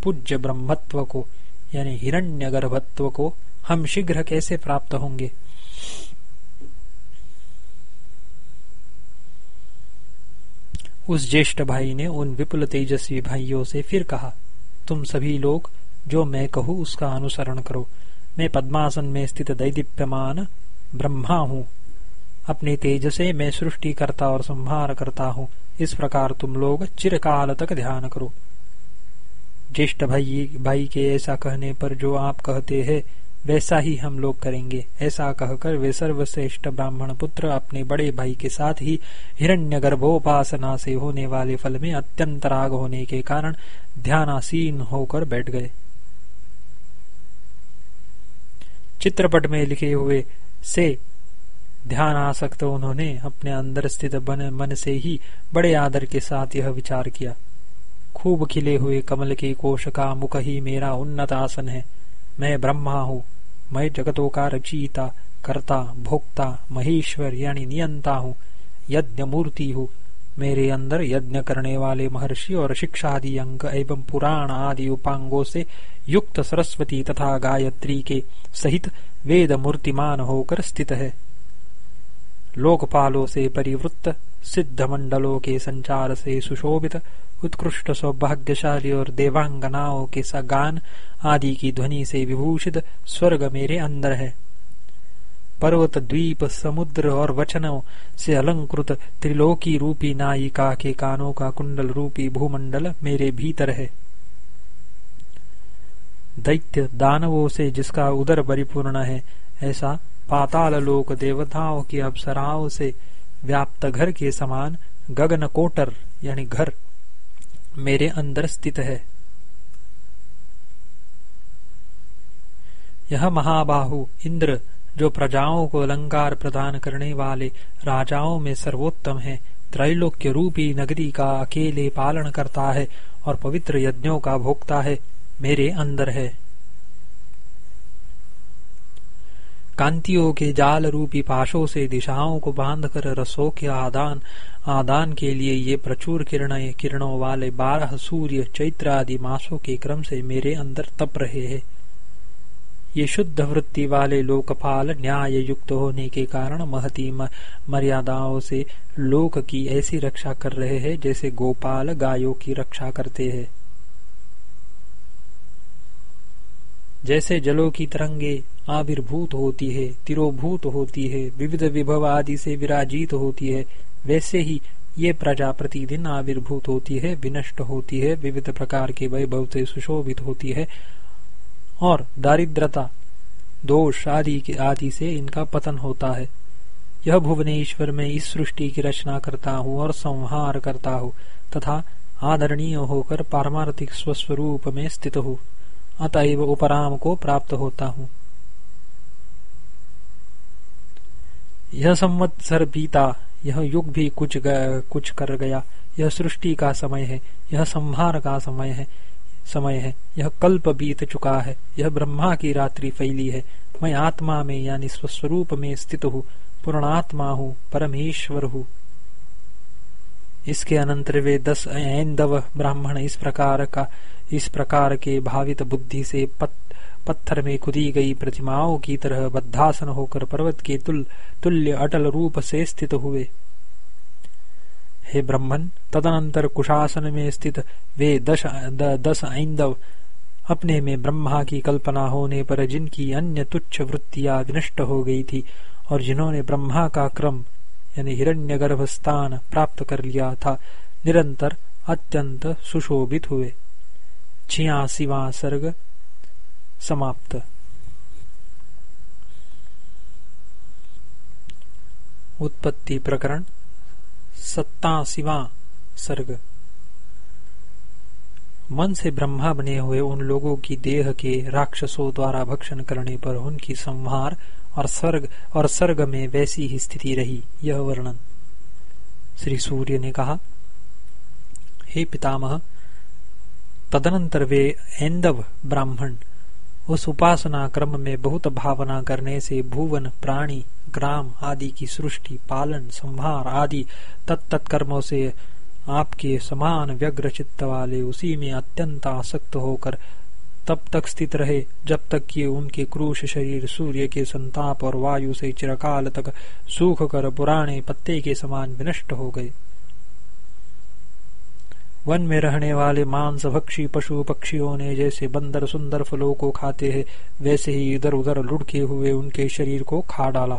पूज्य ब्रह्मत्व को, यानी हिरण्य गर्भत्व को, हम शीघ्र कैसे प्राप्त होंगे? उस ज्येष्ठ भाई ने उन विपुल तेजस्वी भाइयों से फिर कहा, तुम सभी लोग, जो मैं कहूँ उसका अनुसरण करो। मैं पद्मासन में स्थित दैदीप्यमान ब्रह्मा हूँ। अपने तेज से मैं सृष्टि करता और संहार करता हूँ। इस प्रकार तुम लोग चिरकाल तक ध्यान करो। ज्येष्ठ भाई भाई के ऐसा कहने पर जो आप कहते हैं वैसा ही हम लोग करेंगे। ऐसा कहकर वे सर्वश्रेष्ठ ब्राह्मण पुत्र अपने बड़े भाई के साथ ही हिरण्य गर्भोपासना से होने वाले फल में अत्यंत राग होने के कारण ध्यानासीन होकर बैठ गए। चित्रपट में लिखे हुए से ध्यान आसक्त उन्होंने अपने अंदर स्थित बन, मन से ही बड़े आदर के साथ यह विचार किया। खूब खिले हुए कमल के कोश का मुख ही मेरा उन्नत आसन है। मैं ब्रह्मा हूँ। मैं जगतों का रचयिता कर्ता, भोक्ता, महेश्वर यानी नियंता हूँ यज्ञ मूर्ति हूँ। मेरे अंदर यज्ञ करने वाले महर्षि और शिक्षादि अंग एवं पुराण आदि उपांगों से युक्त सरस्वती तथा गायत्री के सहित वेद मूर्तिमान होकर स्थित है। लोकपालों से परिवृत्त सिद्ध मंडलों के संचार से सुशोभित उत्कृष्ट सौभाग्यशाली और देवांगनाओं के सगान आदि की ध्वनि से विभूषित स्वर्ग मेरे अंदर है। पर्वत, द्वीप, समुद्र और वचनों से अलंकृत त्रिलोकी रूपी नायिका के कानों का कुंडल रूपी भूमंडल मेरे भीतर है। दैत्य दानवों से जिसका उदर परिपूर्ण है, ऐसा पाताल लोक देवताओं की अप्सराओं से व्याप्त घर के समान गगन कोटर यानी घर मेरे अंदर स्थित है। यह महाबाहु इंद्र, जो प्रजाओं को अलंकार प्रदान करने वाले राजाओं में सर्वोत्तम है, त्रैलोक्य रूपी नगरी का अकेले पालन करता है और पवित्र यज्ञों का भोगता है, मेरे अंदर है। कांतियों के जाल रूपी पाशों से दिशाओं को बांधकर रसों के आदान आदान के लिए ये प्रचुर किरण, किरणों वाले बारह सूर्य चैत्र आदि मासों के क्रम से मेरे अंदर तप रहे हैं। ये शुद्ध वृत्ति वाले लोकपाल न्याय युक्त होने के कारण महती मर्यादाओं से लोक की ऐसी रक्षा कर रहे हैं जैसे गोपाल गायों की रक्षा करते हैं। जैसे जलों की तरंगे आविर्भूत होती है, तिरोभूत होती है, विविध विभव आदि से विराजित होती है। वैसे ही ये प्रजा प्रतिदिन आविर्भूत होती है, विनष्ट होती है, विविध प्रकार के वैभव से सुशोभित होती है और दारिद्रता, दोष आदि आदि से इनका पतन होता है। यह भुवनेश्वर में इस सृष्टि की रचना करता हूँ और संहार करता हूँ तथा आदरणीय होकर पारमार्थिक स्वस्वरूप में स्थित हूँ। अतएव उपराम को प्राप्त होता हूँ। यह संवत्सर बीता यह युग भी कुछ कुछ कर गया। यह सृष्टि का समय है यह संहार का समय है समय है। यह कल्प बीत चुका है यह ब्रह्मा की रात्रि फैली है। मैं आत्मा में यानी स्वस्वरूप में स्थित हूँ पूर्णात्मा हूँ परमेश्वर हूँ। इसके अनंतर वे दस ऐंदव ब्राह्मण इस प्रकार का इस प्रकार के भावित बुद्धि से पत, पत्थर में खुदी गई प्रतिमाओं की तरह बद्धासन होकर पर्वत के तुल तुल्य अटल रूप से स्थित हुए। हे ब्रह्मन तदनंतर कुशासन में स्थित वे दश द, दस ऐंदव अपने में ब्रह्मा की कल्पना होने पर जिनकी अन्य तुच्छ वृत्तियाँ विनष्ट हो गई थी और जिन्होंने ब्रह्मा का क्रम यानी हिरण्य स्थान प्राप्त कर लिया था निरंतर अत्यंत सुशोभित हुए। छियासीवा सर्ग समाप्त। उत्पत्ति प्रकरण सत्तासीवा सर्ग। मन से ब्रह्मा बने हुए उन लोगों की देह के राक्षसों द्वारा भक्षण करने पर उनकी संहार और सर्ग, और स्वर्ग में वैसी ही स्थिति रही, यह वर्णन। श्री सूर्य ने कहा, हे पितामह, तदनंतर वे ऐंदव ब्राह्मण उस उपासना क्रम में बहुत भावना करने से भुवन, प्राणी, ग्राम आदि की सृष्टि, पालन, संहार आदि तत्त कर्मों से आपके समान व्यग्र चित्त वाले उसी में अत्यंत आसक्त होकर तब तक स्थित रहे, जब तक कि उनके क्रूश शरीर सूर्य के संताप और वायु से चिरकाल तक सूख कर पुराने पत्ते के समान विनष्ट हो गए। वन में रहने वाले मांस भक्षी पशु पक्षियों ने जैसे बंदर सुंदर फलों को खाते हैं, वैसे ही इधर उधर लुढ़के हुए उनके शरीर को खा डाला।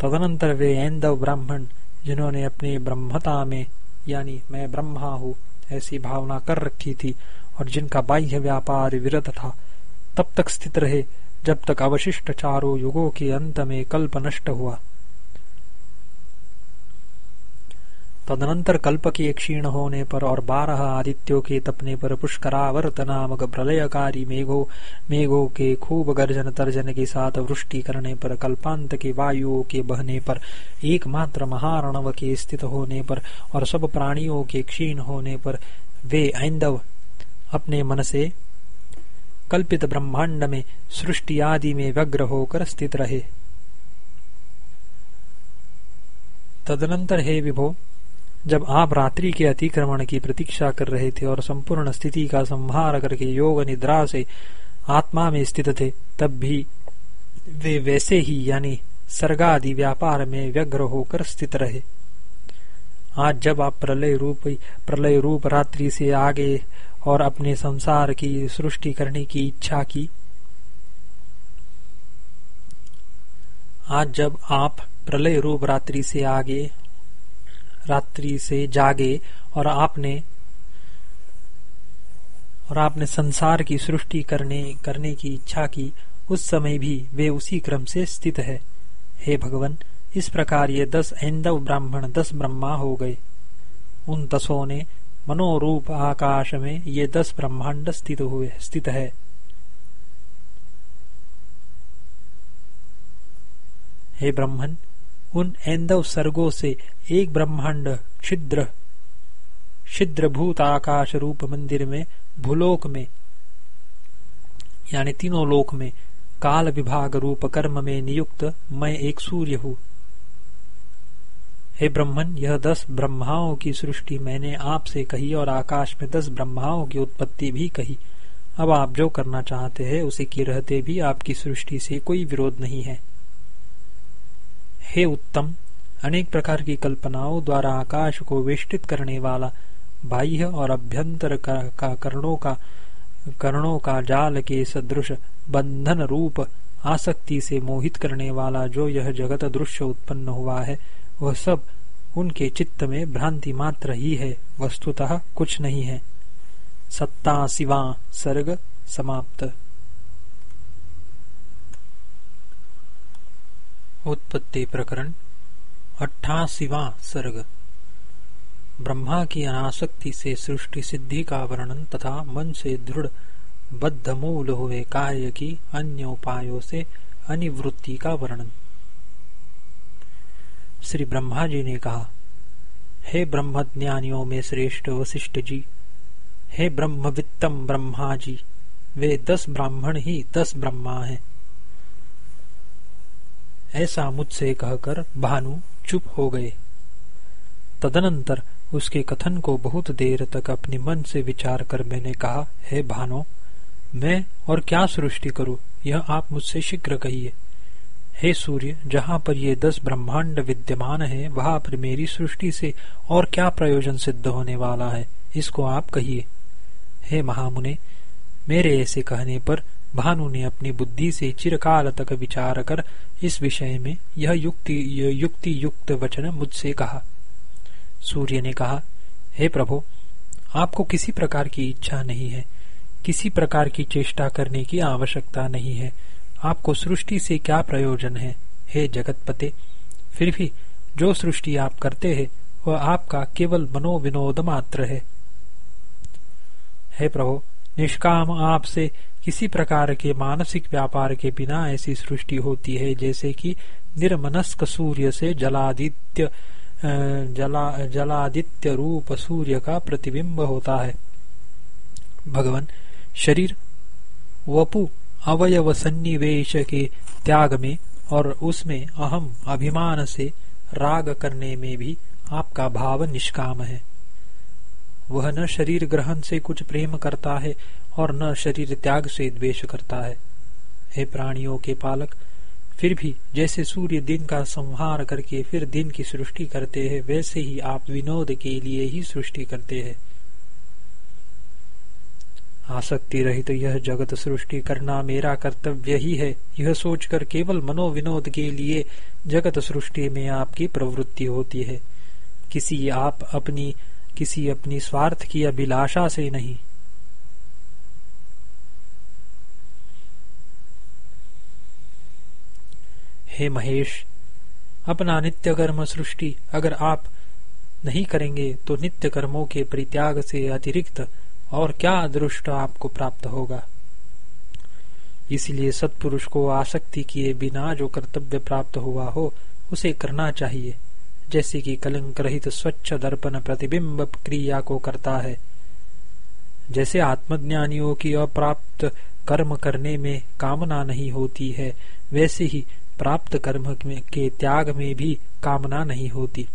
तदनंतर वे ऐंदव ब्राह्मण, जिन्होंने अपनी ब्रह्मता में, यानी मैं ब्रह्मा हूँ, ऐसी भावना कर रखी थी, और जिनका बाह्य व्यापार विरत था, तब तक स्थित रहे, जब तक अवशिष्ट चारों युगों के अंत में कल्प नष्ट हुआ। तदनंतर कल्प के क्षीण होने पर और बारह आदित्यों के तपने पर पुष्करावर्त नामक प्रलयकारी मेघो मेघों के खूब गर्जन तर्जन के साथ वृष्टि करने पर कल्पांत के वायुओं के बहने पर एकमात्र महारणव के स्थित होने पर और सब प्राणियों के क्षीण होने पर वे ऐंदव अपने मन से कल्पित ब्रह्मांड में सृष्टि आदि में व्यग्र होकर स्थित रहे। तदनंतर हे विभो जब आप रात्रि के अतिक्रमण की प्रतीक्षा कर रहे थे और संपूर्ण स्थिति का संहार करके योग निद्रा से आत्मा में स्थित थे, तब भी वे वैसे ही, यानी सर्गादि व्यापार में व्यग्र होकर स्थित रहे। आज जब आप प्रलय रूप प्रलय रूप रात्रि से आगे और अपने संसार की सृष्टि करने की इच्छा की, आज जब आप प्रलय रूप रात्रि से आगे रात्रि से जागे और आपने और आपने संसार की सृष्टि करने करने की इच्छा की, उस समय भी वे उसी क्रम से स्थित है। हे भगवान, इस प्रकार ये दस ऐंदव ब्राह्मण, दस ब्रह्मा हो गए। उन दसों ने मनोरूप आकाश में ये दस ब्रह्मांड स्थित हुए, स्थित है। हे ब्रह्मन उन ऐंदव सर्गों से एक ब्रह्मांड छिद्र छिद्र भूत आकाश रूप मंदिर में, भूलोक में, यानी तीनों लोक में, काल विभाग रूप कर्म में नियुक्त मैं एक सूर्य हूँ। हे ब्रह्मन, यह दस ब्रह्माओं की सृष्टि मैंने आपसे कही और आकाश में दस ब्रह्माओं की उत्पत्ति भी कही। अब आप जो करना चाहते हैं, उसे की रहते भी आपकी सृष्टि से कोई विरोध नहीं है। हे उत्तम अनेक प्रकार की कल्पनाओं द्वारा आकाश को वेष्टित करने वाला बाह्य और अभ्यंतर का, करणों का करणों का जाल के सदृश बंधन रूप आसक्ति से मोहित करने वाला जो यह जगत दृश्य उत्पन्न हुआ है वह सब उनके चित्त में भ्रांति मात्र ही है वस्तुतः कुछ नहीं है। सत्ता शिवा सर्ग समाप्त। उत्पत्ति प्रकरण, अट्ठासीवा सर्ग। ब्रह्मा की अनासक्ति से सृष्टि सिद्धि का वर्णन तथा मन से दृढ़ बद्ध मूल हुए कार्य की अन्य उपायों से अनिवृत्ति का वर्णन। श्री ब्रह्मा जी ने कहा, हे ब्रह्म ज्ञानियों में श्रेष्ठ वशिष्ठ जी, हे ब्रह्मवित्तम ब्रह्मा जी, वे दस ब्राह्मण ही दस ब्रह्मा हैं। ऐसा मुझसे कहकर भानु चुप हो गए। तदनंतर उसके कथन को बहुत देर तक अपने मन से विचार कर मैंने कहा, हे भानो, मैं और क्या सृष्टि करूँ? यह आप मुझसे शीघ्र कहिए। हे सूर्य, जहाँ पर ये दस ब्रह्मांड विद्यमान है, वहाँ पर मेरी सृष्टि से और क्या प्रयोजन सिद्ध होने वाला है? इसको आप कहिए। हे महामुने, मेरे ऐसे कहने पर भानु ने अपनी बुद्धि से चिरकाल तक विचार कर इस विषय में यह युक्ति युक्ति युक्त वचन मुझसे कहा। सूर्य ने कहा, हे प्रभु, आपको किसी प्रकार की इच्छा नहीं है। किसी प्रकार की चेष्टा करने की आवश्यकता नहीं है। आपको सृष्टि से क्या प्रयोजन है? हे जगतपते, फिर भी जो सृष्टि आप करते हैं, वह आपका केवल मनोविनोद मात्र है। हे प्रभु, निष्काम आपसे किसी प्रकार के मानसिक व्यापार के बिना ऐसी सृष्टि होती है, जैसे कि निर्मनस्क सूर्य से जलादित्य जला, जलादित्य रूप सूर्य का प्रतिबिंब होता है। भगवान, शरीर, वपु, अवयव सन्निवेश के त्याग में और उसमें अहम अभिमान से राग करने में भी आपका भाव निष्काम है। वह न शरीर ग्रहण से कुछ प्रेम करता है और न शरीर त्याग से द्वेष करता है। हे प्राणियों के पालक, फिर भी जैसे सूर्य दिन का संहार करके फिर दिन की सृष्टि करते हैं, वैसे ही आप विनोद के लिए ही सृष्टि करते हैं। आसक्ति रहित तो यह जगत सृष्टि करना मेरा कर्तव्य ही है। यह सोचकर केवल मनोविनोद के लिए जगत सृष्टि में आपकी प्रवृत्ति होती है। किसी आप अपनी, किसी अपनी स्वार्थ की अभिलाषा से नहीं हे महेश, अपना नित्य कर्म सृष्टि अगर आप नहीं करेंगे तो नित्य कर्मों के परित्याग से अतिरिक्त और क्या अदृष्ट आपको प्राप्त होगा? इसलिए सत्पुरुष को आसक्ति किए बिना जो कर्तव्य प्राप्त हुआ हो, उसे करना चाहिए। जैसे कि कलंक रहित स्वच्छ दर्पण प्रतिबिंब क्रिया को करता है। जैसे आत्मज्ञानियों की अप्राप्त कर्म करने में कामना नहीं होती है, वैसे ही प्राप्त कर्म के त्याग में भी कामना नहीं होती।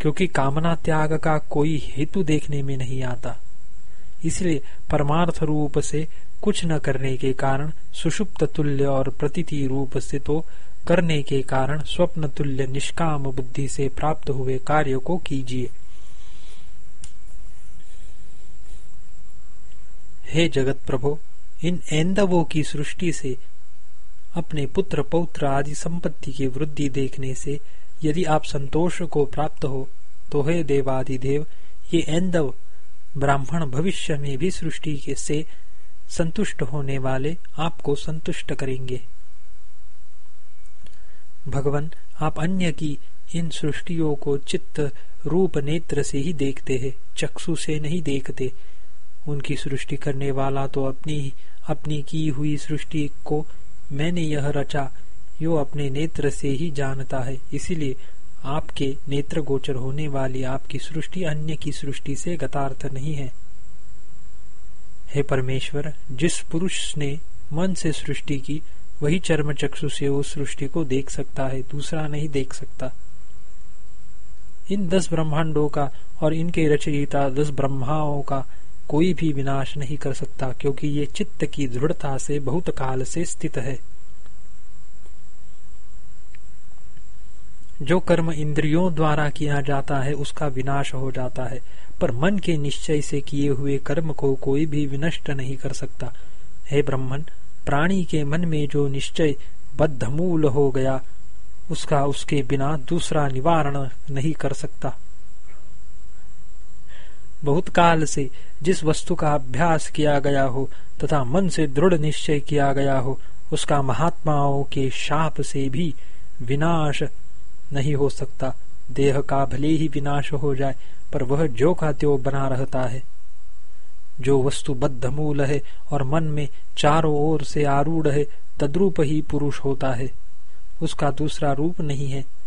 क्योंकि कामना त्याग का कोई हेतु देखने में नहीं आता। इसलिए परमार्थ रूप से कुछ न करने के कारण सुषुप्त तुल्य और प्रतीति रूप से तो करने के कारण स्वप्न तुल्य निष्काम बुद्धि से प्राप्त हुए कार्य को कीजिए। हे जगत प्रभु, इन एंदवों की सृष्टि से अपने पुत्र, पौत्र आदि संपत्ति की वृद्धि देखने से यदि आप संतोष को प्राप्त हो तो हे देवादिदेव, ये एंदव ब्राह्मण भविष्य में भी सृष्टि के से संतुष्ट होने वाले आपको संतुष्ट करेंगे। भगवान, आप अन्य की इन सृष्टियों को चित्त रूप नेत्र से ही देखते हैं, चक्षु से नहीं देखते। उनकी सृष्टि करने वाला तो अपनी अपनी की हुई सृष्टि को मैंने यह रचा, यो अपने नेत्र से ही जानता है। इसीलिए आपके नेत्र गोचर होने वाली आपकी सृष्टि अन्य की सृष्टि से गतार्थ नहीं है। हे परमेश्वर, जिस पुरुष ने मन से सृष्टि की, वही चर्म चक्षु से उस सृष्टि को देख सकता है, दूसरा नहीं देख सकता। इन दस ब्रह्मांडों का और इनके रचयिता दस ब्रह्माओं का कोई भी विनाश नहीं कर सकता, क्योंकि ये चित्त की दृढ़ता से बहुत काल से स्थित है। जो कर्म इंद्रियों द्वारा किया जाता है, उसका विनाश हो जाता है, पर मन के निश्चय से किए हुए कर्म को कोई भी विनष्ट नहीं कर सकता। हे ब्रह्मन प्राणी के मन में जो निश्चय बद्धमूल हो गया, उसका उसके बिना दूसरा निवारण नहीं कर सकता। बहुत काल से जिस वस्तु का अभ्यास किया गया हो तथा मन से दृढ़ निश्चय किया गया हो, उसका महात्माओं के शाप से भी विनाश नहीं हो सकता। देह का भले ही विनाश हो जाए, पर वह जो का त्यो बना रहता है। जो वस्तु बद्ध मूल है और मन में चारों ओर से आरूढ़ है, तद्रूप ही पुरुष होता है। उसका दूसरा रूप नहीं है।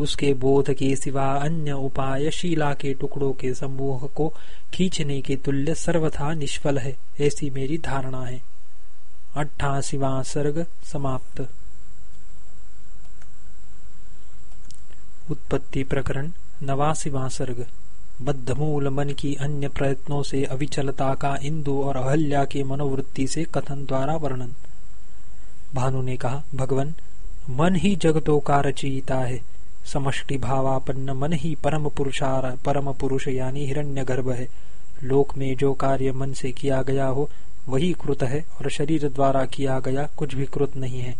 उसके बोध के सिवा अन्य उपाय शीला के टुकड़ों के समूह को खींचने के तुल्य सर्वथा निष्फल है, ऐसी मेरी धारणा है। अट्ठासीवा सर्ग समाप्त। उत्पत्ति प्रकरण, नवासीवा सर्ग। बद्धमूल मन की अन्य प्रयत्नों से अविचलता का इंदु और अहल्या के मनोवृत्ति से कथन द्वारा वर्णन। भानु ने कहा, भगवान, मन ही जगतों का रचयिता है। समष्टि भावापन्न मन ही परम पुरुषार परम पुरुष यानी हिरण्य गर्भ है। लोक में जो कार्य मन से किया गया हो, वही कृत है और शरीर द्वारा किया गया कुछ भी कृत नहीं है।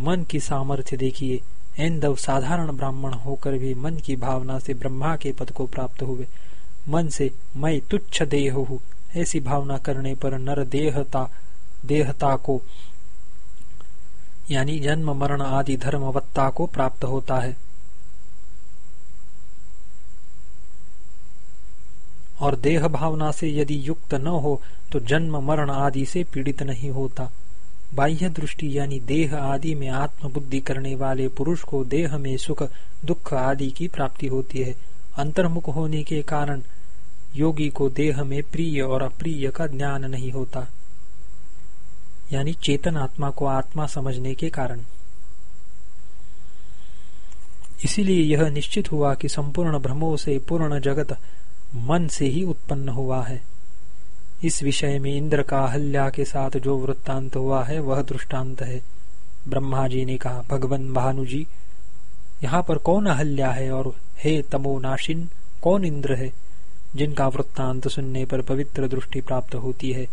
मन की सामर्थ्य देखिए एंदव साधारण ब्राह्मण होकर भी मन की भावना से ब्रह्मा के पद को प्राप्त हुए। मन से, मैं तुच्छ देह हूँ, ऐसी भावना करने पर नर देहता देहता को, यानी जन्म, मरण आदि धर्मवत्ता को प्राप्त होता है। और देह भावना से यदि युक्त न हो तो जन्म, मरण आदि से पीड़ित नहीं होता। बाह्य दृष्टि यानी देह आदि में आत्मबुद्धि करने वाले पुरुष को देह में सुख, दुख आदि की प्राप्ति होती है। अंतर्मुख होने के कारण योगी को देह में प्रिय और अप्रिय का ज्ञान नहीं होता, यानी चेतन आत्मा को आत्मा समझने के कारण। इसीलिए यह निश्चित हुआ कि संपूर्ण भ्रमों से पूर्ण जगत मन से ही उत्पन्न हुआ है। इस विषय में इंद्र का अहल्या के साथ जो वृत्तांत हुआ है, वह दृष्टांत है। ब्रह्मा जी ने कहा, भगवान भानु जी यहाँ पर कौन अहल्या है और हे तमो नाशिन, कौन इंद्र है, जिनका वृत्तांत सुनने पर पवित्र दृष्टि प्राप्त होती है?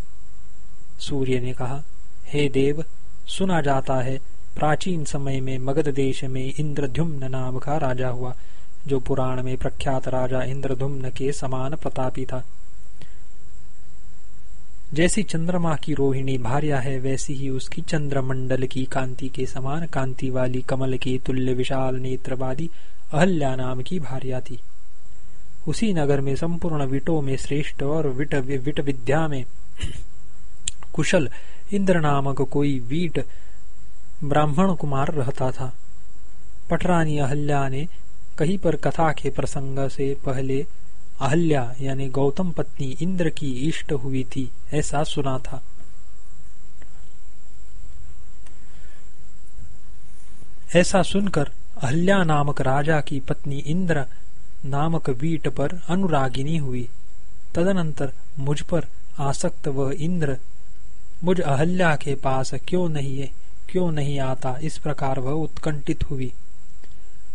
सूर्य ने कहा, हे देव, सुना जाता है, प्राचीन समय में मगध देश में इंद्रध्युम्न नाम का राजा हुआ। जो पुराण में प्रख्यात राजा इंद्रधुम्न के समान प्रतापी था। जैसी चंद्रमा की रोहिणी भार्या है, वैसी ही उसकी चंद्रमंडल की कांति के समान कांति वाली कमल के तुल्य विशाल नेत्रवादी अहल्या नाम की भार्या थी। उसी नगर में, संपूर्ण विटो में श्रेष्ठ और विट विट विद्या में कुशल इंद्र नामक कोई वीट ब्राह्मण कुमार रहता था। पटरानी अहल्या ने कहीं पर कथा के प्रसंग से पहले अहल्या, यानी गौतम पत्नी इंद्र की इष्ट हुई थी, ऐसा सुना था। ऐसा सुनकर अहल्या नामक राजा की पत्नी इंद्र नामक वीट पर अनुरागिनी हुई। तदनंतर मुझ पर आसक्त वह इंद्र, मुझ अहल्या के पास क्यों नहीं है, क्यों नहीं आता? इस प्रकार वह उत्कंठित हुई।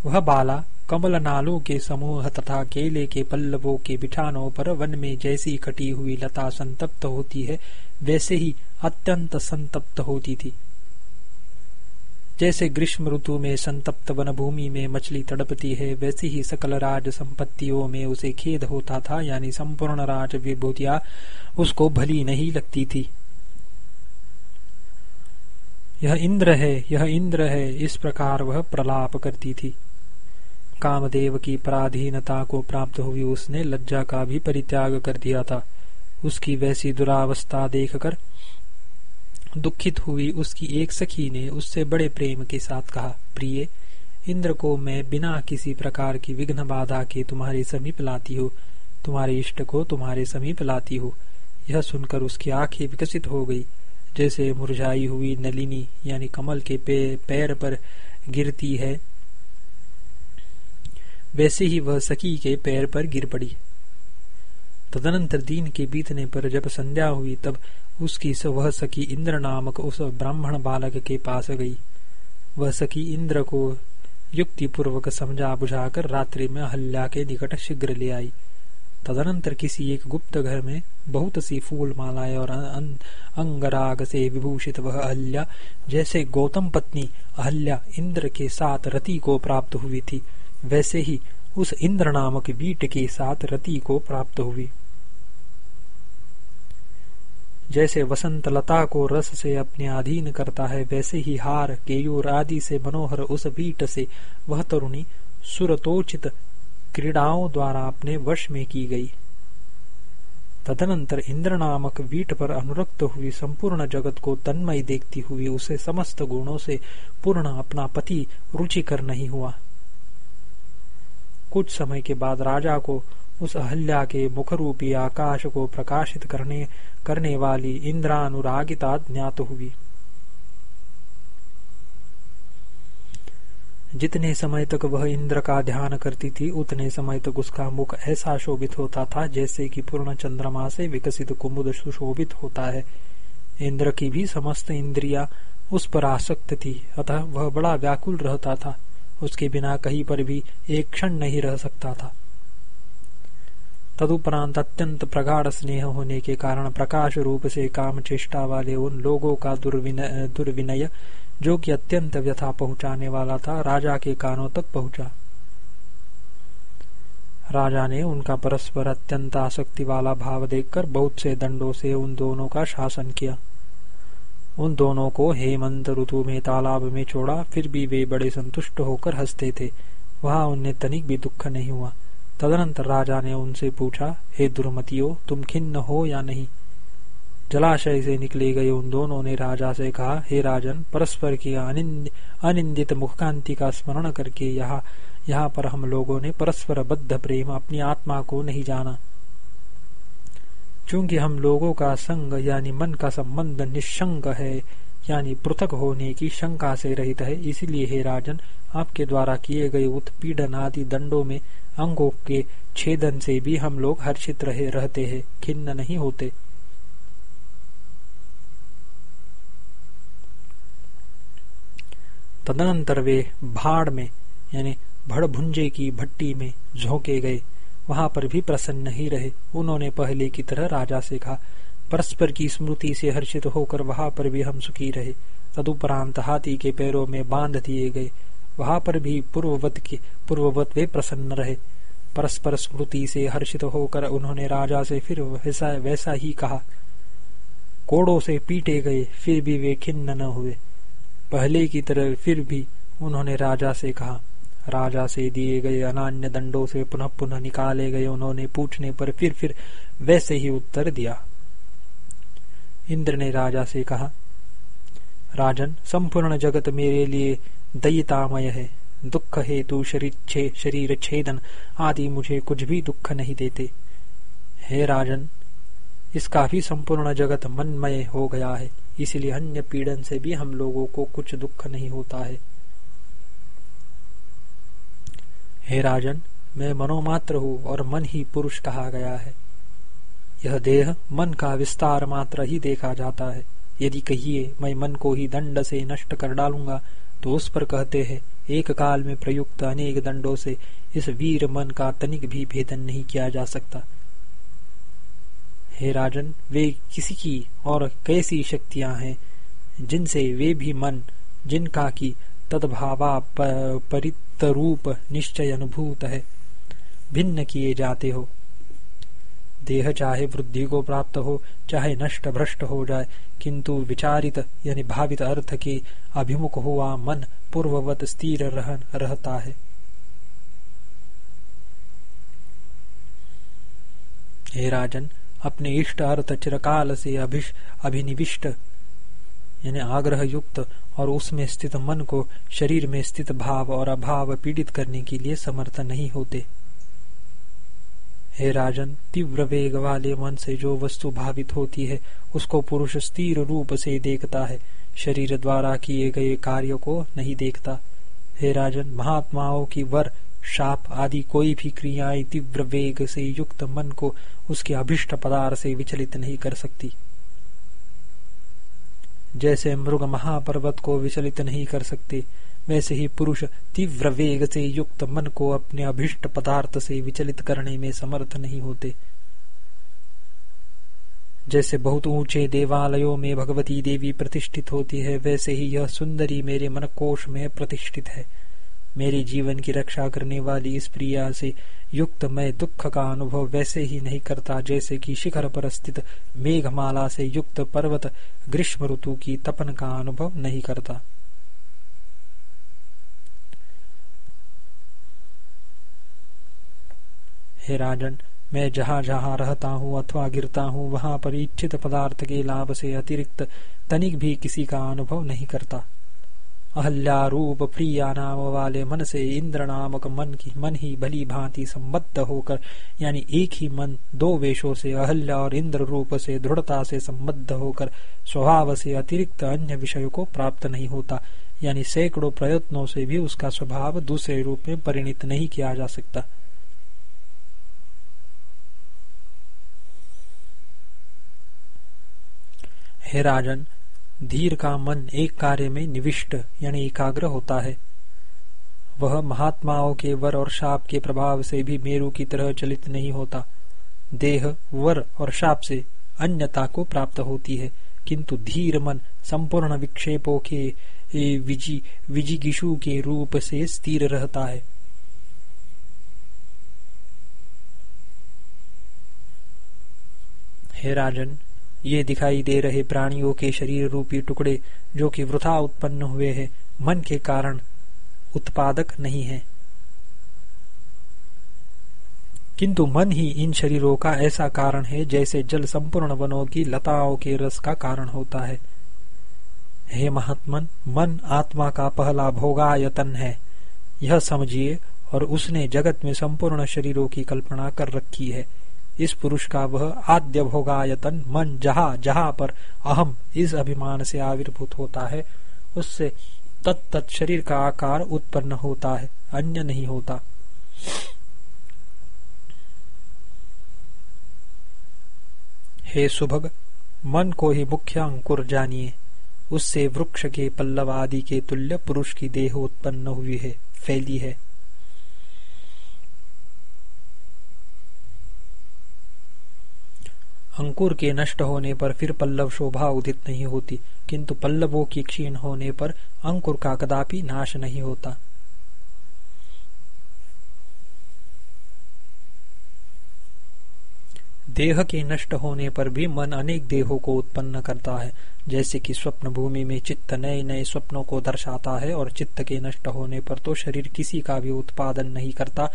वह बाला कमल नालों के समूह तथा केले के पल्लवों के बिठानों पर वन में जैसी कटी हुई लता संतप्त होती है, वैसे ही अत्यंत संतप्त होती थी। जैसे ग्रीष्म ऋतु में संतप्त वन भूमि में मछली तड़पती है, वैसे ही सकल राज संपत्तियों में उसे खेद होता था, यानी संपूर्ण राज विभूतिया उसको भली नहीं लगती थी। यह इंद्र है, यह इंद्र है, इस प्रकार वह प्रलाप करती थी। कामदेव की पराधीनता को प्राप्त हुई उसने लज्जा का भी परित्याग कर दिया था। उसकी वैसी दुरावस्था देखकर दुखित हुई उसकी एक सखी ने उससे बड़े प्रेम के साथ कहा, प्रिय, इंद्र को मैं बिना किसी प्रकार की विघ्न बाधा के तुम्हारे समीप लाती हूँ। तुम्हारे इष्ट को तुम्हारे समीप लाती हूँ। यह सुनकर उसकी आँखें विकसित हो गई। जैसे मुरझाई हुई नलिनी, यानी कमल के पैर पर गिरती है वैसे ही वह सखी के पैर पर गिर पड़ी। तदनंतर दिन के बीतने पर जब संध्या हुई, तब उसकी वह सखी इंद्र नामक उस ब्राह्मण बालक के पास गई। वह सखी इंद्र को युक्ति पूर्वक समझा बुझाकर रात्रि में हल्या के निकट शीघ्र ले आई। तदनंतर किसी एक गुप्त घर में बहुत सी फूल मालाएँ और अंगराग से विभूषित वह अहल्या, जैसे गौतम पत्नी अहल्या इंद्र के साथ रति को प्राप्त हुई थी। वैसे ही उस इंद्र नामक बीट के साथ रति को प्राप्त हुई। जैसे वसंत लता को रस से अपने अधीन करता है, वैसे ही हार, केयूर आदि से मनोहर उस बीट से वह तरुणी सुरतोचित क्रीड़ाओं द्वारा अपने वश में की गई। तदनंतर इंद्र नामक वीट पर अनुरक्त हुई संपूर्ण जगत को तन्मय देखती हुई उसे समस्त गुणों से पूर्ण अपना पति रुचिकर नहीं हुआ। कुछ समय के बाद राजा को उस अहल्या के मुख रूपी आकाश को प्रकाशित करने करने वाली इंद्रानुरागिता ज्ञात हुई। जितने समय तक वह इंद्र का ध्यान करती थी, उतने समय तक उसका मुख ऐसा शोभित होता था जैसे कि पूर्ण चंद्रमा से विकसित कुमुद सुशोभित होता है। इंद्र की भी समस्त इंद्रिया उस पर आसक्त थी, अतः वह बड़ा व्याकुल रहता था। उसके बिना कहीं पर भी एक क्षण नहीं रह सकता था। तदुपरांत अत्यंत प्रगाढ़ स्नेह होने के कारण प्रकाश रूप से काम चेष्टा वाले उन लोगों का दुर्विनय, दुर्विनय जो कि अत्यंत व्यथा पहुँचाने वाला था राजा के कानों तक पहुँचा। राजा ने उनका परस्पर अत्यंत आसक्ति वाला भाव देखकर बहुत से दंडों से उन दोनों का शासन किया। उन दोनों को हेमंत ऋतु में तालाब में छोड़ा, फिर भी वे बड़े संतुष्ट होकर हँसते थे। वहाँ उन्हें तनिक भी दुख नहीं हुआ। तदनंतर राजा ने उनसे पूछा, हे दुर्मतियो, तुम खिन्न हो या नहीं? जलाशय से निकले गए उन दोनों ने राजा से कहा, हे राजन, परस्पर की अनिंदित मुखकांति का स्मरण करके यहाँ यहाँ पर हम लोगों ने परस्पर बद्ध प्रेम अपनी आत्मा को नहीं जाना। चूँकि हम लोगों का संग यानी मन का संबंध निशंक है, यानी पृथक होने की शंका से रहित है, इसलिए हे राजन, आपके द्वारा किए गए उत्पीड़न आदि दंडों में अंगों के छेदन से भी हम लोग हर्षित रहे, रहते हैं, खिन्न नहीं होते। तदनंतर वे भाड़ में, यानी भड़भुंजे की भट्टी में झोंके गए। वहाँ पर भी प्रसन्न ही रहे। उन्होंने पहले की तरह राजा से कहा, परस्पर की स्मृति से हर्षित होकर वहाँ पर भी हम सुखी रहे। तदुपरांत हाथी के पैरों में बाँध दिए गए। वहाँ पर भी पूर्ववत के पूर्ववत वे प्रसन्न रहे। परस्पर स्मृति से हर्षित होकर उन्होंने राजा से फिर वैसा वैसा ही कहा। कोड़ों से पीटे गए, फिर भी वे खिन्न न हुए। पहले की तरह फिर भी उन्होंने राजा से कहा राजा से दिए गए अनान्य दंडों से पुनः पुनः निकाले गए उन्होंने पूछने पर फिर फिर वैसे ही उत्तर दिया। इंद्र ने राजा से कहा राजन संपूर्ण जगत मेरे लिए दयितामय है दुख हेतु शरीर छे, शरीर छेदन आदि मुझे कुछ भी दुख नहीं देते। हे राजन इसका भी संपूर्ण जगत मनमय हो गया है इसलिए अन्य पीड़न से भी हम लोगों को कुछ दुख नहीं होता है। हे राजन, मैं मनोमात्र हूँ और मन ही पुरुष कहा गया है। यह देह मन का विस्तार मात्र ही देखा जाता है। यदि कहिए, मैं मन को ही दंड से नष्ट कर डालूँगा तो उस पर कहते हैं, एक काल में प्रयुक्त अनेक दंडों से इस वीर मन का तनिक भी भेदन नहीं किया जा सकता। हे राजन, वे किसी की और कैसी शक्तियाँ हैं, जिनसे वे भी मन, जिनका की तदभावा परित रूप निश्चय अनुभूत है। भिन्न किए जाते हो। देह चाहे वृद्धि को प्राप्त हो चाहे नष्ट भ्रष्ट हो जाए किंतु विचारित यानी भावित अर्थ के अभिमुख हुआ मन पूर्ववत स्थिर रह, रहता है। हे राजन अपने इष्ट अर्थ चिरकाल से अभिनिविष्ट यानी आग्रह युक्त और उसमें स्थित मन को शरीर में स्थित भाव और अभाव पीड़ित करने के लिए समर्थ नहीं होते। हे राजन, तीव्र वेग वाले मन से जो वस्तु भावित होती है, उसको पुरुष स्थिर रूप से देखता है। शरीर द्वारा किए गए कार्य को नहीं देखता। हे राजन, महात्माओं की वर, शाप आदि कोई भी क्रियाएँ तीव्र वेग से युक्त मन को उसके अभिष्ट पदार्थ से विचलित नहीं कर सकती। जैसे मृग महापर्वत को विचलित नहीं कर सकते, वैसे ही पुरुष तीव्र वेग से युक्त मन को अपने अभिष्ट पदार्थ से विचलित करने में समर्थ नहीं होते। जैसे बहुत ऊँचे देवालयों में भगवती देवी प्रतिष्ठित होती है, वैसे ही यह सुंदरी मेरे मन कोश में प्रतिष्ठित है। मेरे जीवन की रक्षा करने वाली इस प्रिया से युक्त मैं दुख का अनुभव वैसे ही नहीं करता, जैसे कि शिखर पर स्थित मेघमाला से युक्त पर्वत ग्रीष्म ऋतु की तपन का अनुभव नहीं करता। हे राजन, मैं जहाँ जहाँ रहता हूँ अथवा गिरता हूँ, वहाँ पर इच्छित पदार्थ के लाभ से अतिरिक्त तनिक भी किसी का अनुभव नहीं करता। अहल्या रूप प्रिया नाम वाले मन से इंद्र नामक मन की मन ही भली भांति संबद्ध होकर, यानी एक ही मन दो वेशों से अहल्या और इंद्र रूप से दृढ़ता से संबद्ध होकर, स्वभाव से अतिरिक्त अन्य विषय को प्राप्त नहीं होता, यानी सैकड़ों प्रयत्नों से भी उसका स्वभाव दूसरे रूप में परिणित नहीं किया जा सकता। हे राजन धीर का मन एक कार्य में निविष्ट, यानी एकाग्र होता है। वह महात्माओं के वर और शाप के प्रभाव से भी मेरु की तरह चलित नहीं होता। देह, वर और शाप से अन्यता को प्राप्त होती है। किंतु धीर मन संपूर्ण विक्षेपों के विजि विजिगिशु के रूप से स्थिर रहता है। हे राजन ये दिखाई दे रहे प्राणियों के शरीर रूपी टुकड़े जो कि वृथा उत्पन्न हुए हैं, मन के कारण उत्पादक नहीं है। किंतु मन ही इन शरीरों का ऐसा कारण है जैसे जल संपूर्ण वनों की लताओं के रस का कारण होता है। हे महात्मन, मन आत्मा का पहला भोगायतन है। यह समझिए और उसने जगत में संपूर्ण शरीरों की कल्पना कर रखी है। इस पुरुष का वह आद्य भोगायतन, मन जहा जहा पर अहम इस अभिमान से आविर्भूत होता है, उससे तत्त शरीर का आकार उत्पन्न होता है, अन्य नहीं होता। हे सुभग, मन को ही मुख्य अंकुर जानिए। उससे वृक्ष के पल्लव आदि के तुल्य पुरुष की देह उत्पन्न हुई है, फैली है। अंकुर के नष्ट होने पर फिर पल्लव शोभा उदित नहीं होती, किंतु पल्लवों की क्षीण होने पर अंकुर का कदापि नाश नहीं होता। देह के नष्ट होने पर भी मन अनेक देहों को उत्पन्न करता है, जैसे कि स्वप्न भूमि में चित्त नए नए स्वप्नों को दर्शाता है और चित्त के नष्ट होने पर तो शरीर किसी का भी उत्पादन नहीं करता।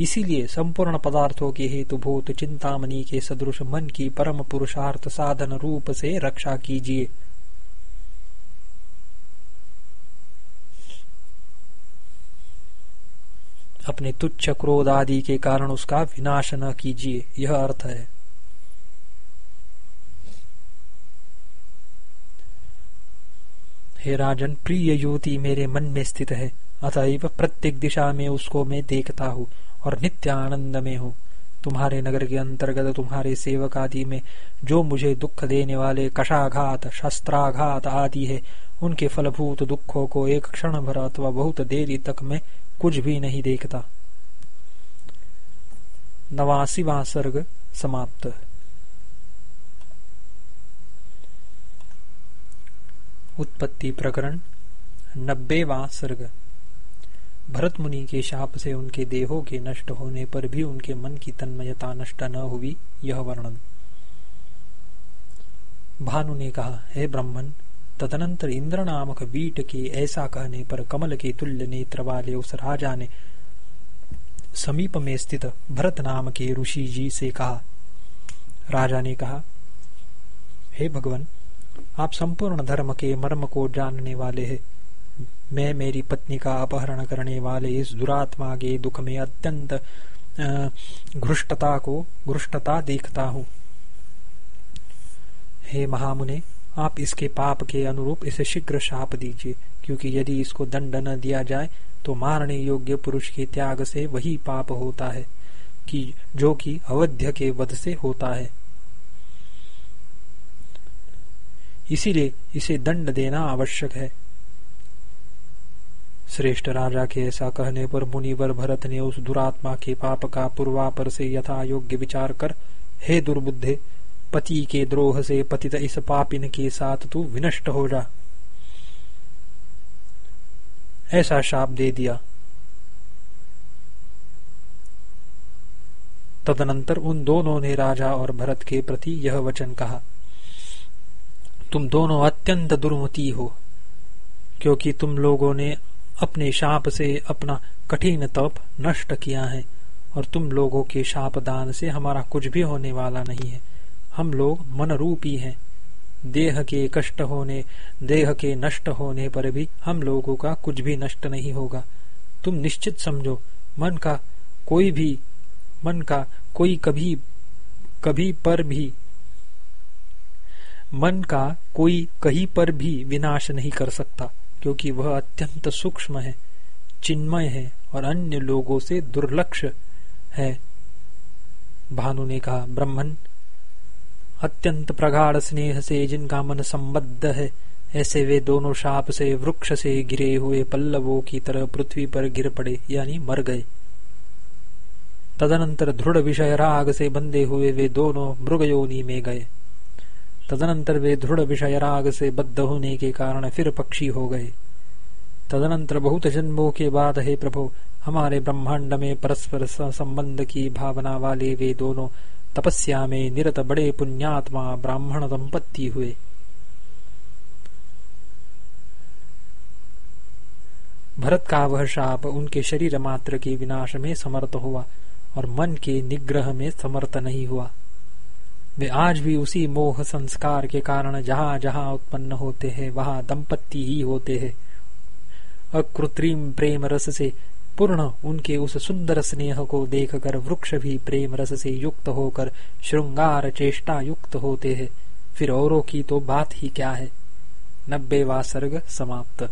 इसीलिए संपूर्ण पदार्थों के हेतुभूत चिंतामणि के सदृश मन की परम पुरुषार्थ साधन रूप से रक्षा कीजिए। अपने तुच्छ क्रोध आदि के कारण उसका विनाश न कीजिए, यह अर्थ है। हे राजन, प्रिय युवती मेरे मन में स्थित है। अतएव प्रत्येक दिशा में उसको मैं देखता हूँ और नित्य आनंद में हूँ। तुम्हारे नगर के अंतर्गत तुम्हारे सेवक आदि में जो मुझे दुख देने वाले कषाघात, शस्त्राघात आदि है, उनके फलभूत दुखों को एक क्षण भर अथवा बहुत देरी तक में कुछ भी नहीं देखता। नवासीवा सर्ग समाप्त। उत्पत्ति प्रकरण नब्बेवा सर्ग। भरत मुनि के शाप से उनके देहों के नष्ट होने पर भी उनके मन की तन्मयता नष्ट न हुई, यह वर्णन। भानु ने कहा, हे ब्राह्मण, तदनंतर इंद्र नामक वीट के ऐसा कहने पर कमल के तुल्य नेत्र वाले उस राजा ने समीप में स्थित भरत नाम के ऋषि जी से कहा। राजा ने कहा, हे भगवान आप संपूर्ण धर्म के मर्म को जानने वाले हैं। मैं मेरी पत्नी का अपहरण करने वाले इस दुरात्मा के दुख में अत्यंत घृष्टता को, घृष्टता देखता हूँ। हे महामुने, आप इसके पाप के अनुरूप इसे शीघ्र शाप दीजिए, क्योंकि यदि इसको दंड न दिया जाए तो मारने योग्य पुरुष के त्याग से वही पाप होता है, कि, जो कि अवध्य के वध से होता है। इसीलिए इसे दंड देना आवश्यक है। श्रेष्ठ राजा के ऐसा कहने पर मुनिवर भरत ने उस दुरात्मा के पाप का पूर्वापर से यथा योग्य विचार कर, हे दुर्बुद्धे, पति के द्रोह से पतित इस पापिन के साथ तू विनष्ट हो जा। ऐसा शाप दे दिया। तदनंतर उन दोनों ने राजा और भरत के प्रति यह वचन कहा तुम दोनों अत्यंत दुर्मति हो, क्योंकि तुम लोगों ने अपने शाप से अपना कठिन तप नष्ट किया है, और तुम लोगों के शाप दान से हमारा कुछ भी होने वाला नहीं है। हम लोग मन रूपी हैं। देह के कष्ट होने, देह के नष्ट होने पर भी हम लोगों का कुछ भी नष्ट नहीं होगा। तुम निश्चित समझो, मन का कोई भी, मन का कोई कभी कभी पर भी मन का कोई कहीं पर भी विनाश नहीं कर सकता, क्योंकि वह अत्यंत सूक्ष्म है, चिन्मय है और अन्य लोगों से दुर्लक्ष है। भानु ने कहा, ब्रह्मन, अत्यंत प्रगाढ़ स्नेह से जिनका मन संबद्ध है, ऐसे वे दोनों शाप से, वृक्ष से गिरे हुए पल्लवों की तरह पृथ्वी पर गिर पड़े, यानी मर गए। तदनंतर दृढ़ विषय राग से बंधे हुए वे दोनों मृगयोनी में गए। तदनंतर वे दृढ़ विषय राग से बद्ध होने के कारण फिर पक्षी हो गए। तदनंतर बहुत जन्मों के बाद हे प्रभु, हमारे ब्रह्मांड में परस्पर संबंध की भावना वाले वे दोनों तपस्या में निरत बड़े पुण्यात्मा ब्राह्मण दंपत्ति हुए। भरत का वह शाप उनके शरीर मात्र के विनाश में समर्थ हुआ और मन के निग्रह में समर्थ नहीं हुआ। वे आज भी उसी मोह संस्कार के कारण जहाँ जहाँ उत्पन्न होते हैं, वहाँ दंपत्ति ही होते हैं। अकृत्रिम प्रेम रस से पूर्ण उनके उस सुंदर स्नेह को देखकर वृक्ष भी प्रेम रस से युक्त होकर श्रृंगार चेष्टा युक्त होते हैं। फिर औरों की तो बात ही क्या है? नब्बेवा सर्ग समाप्त।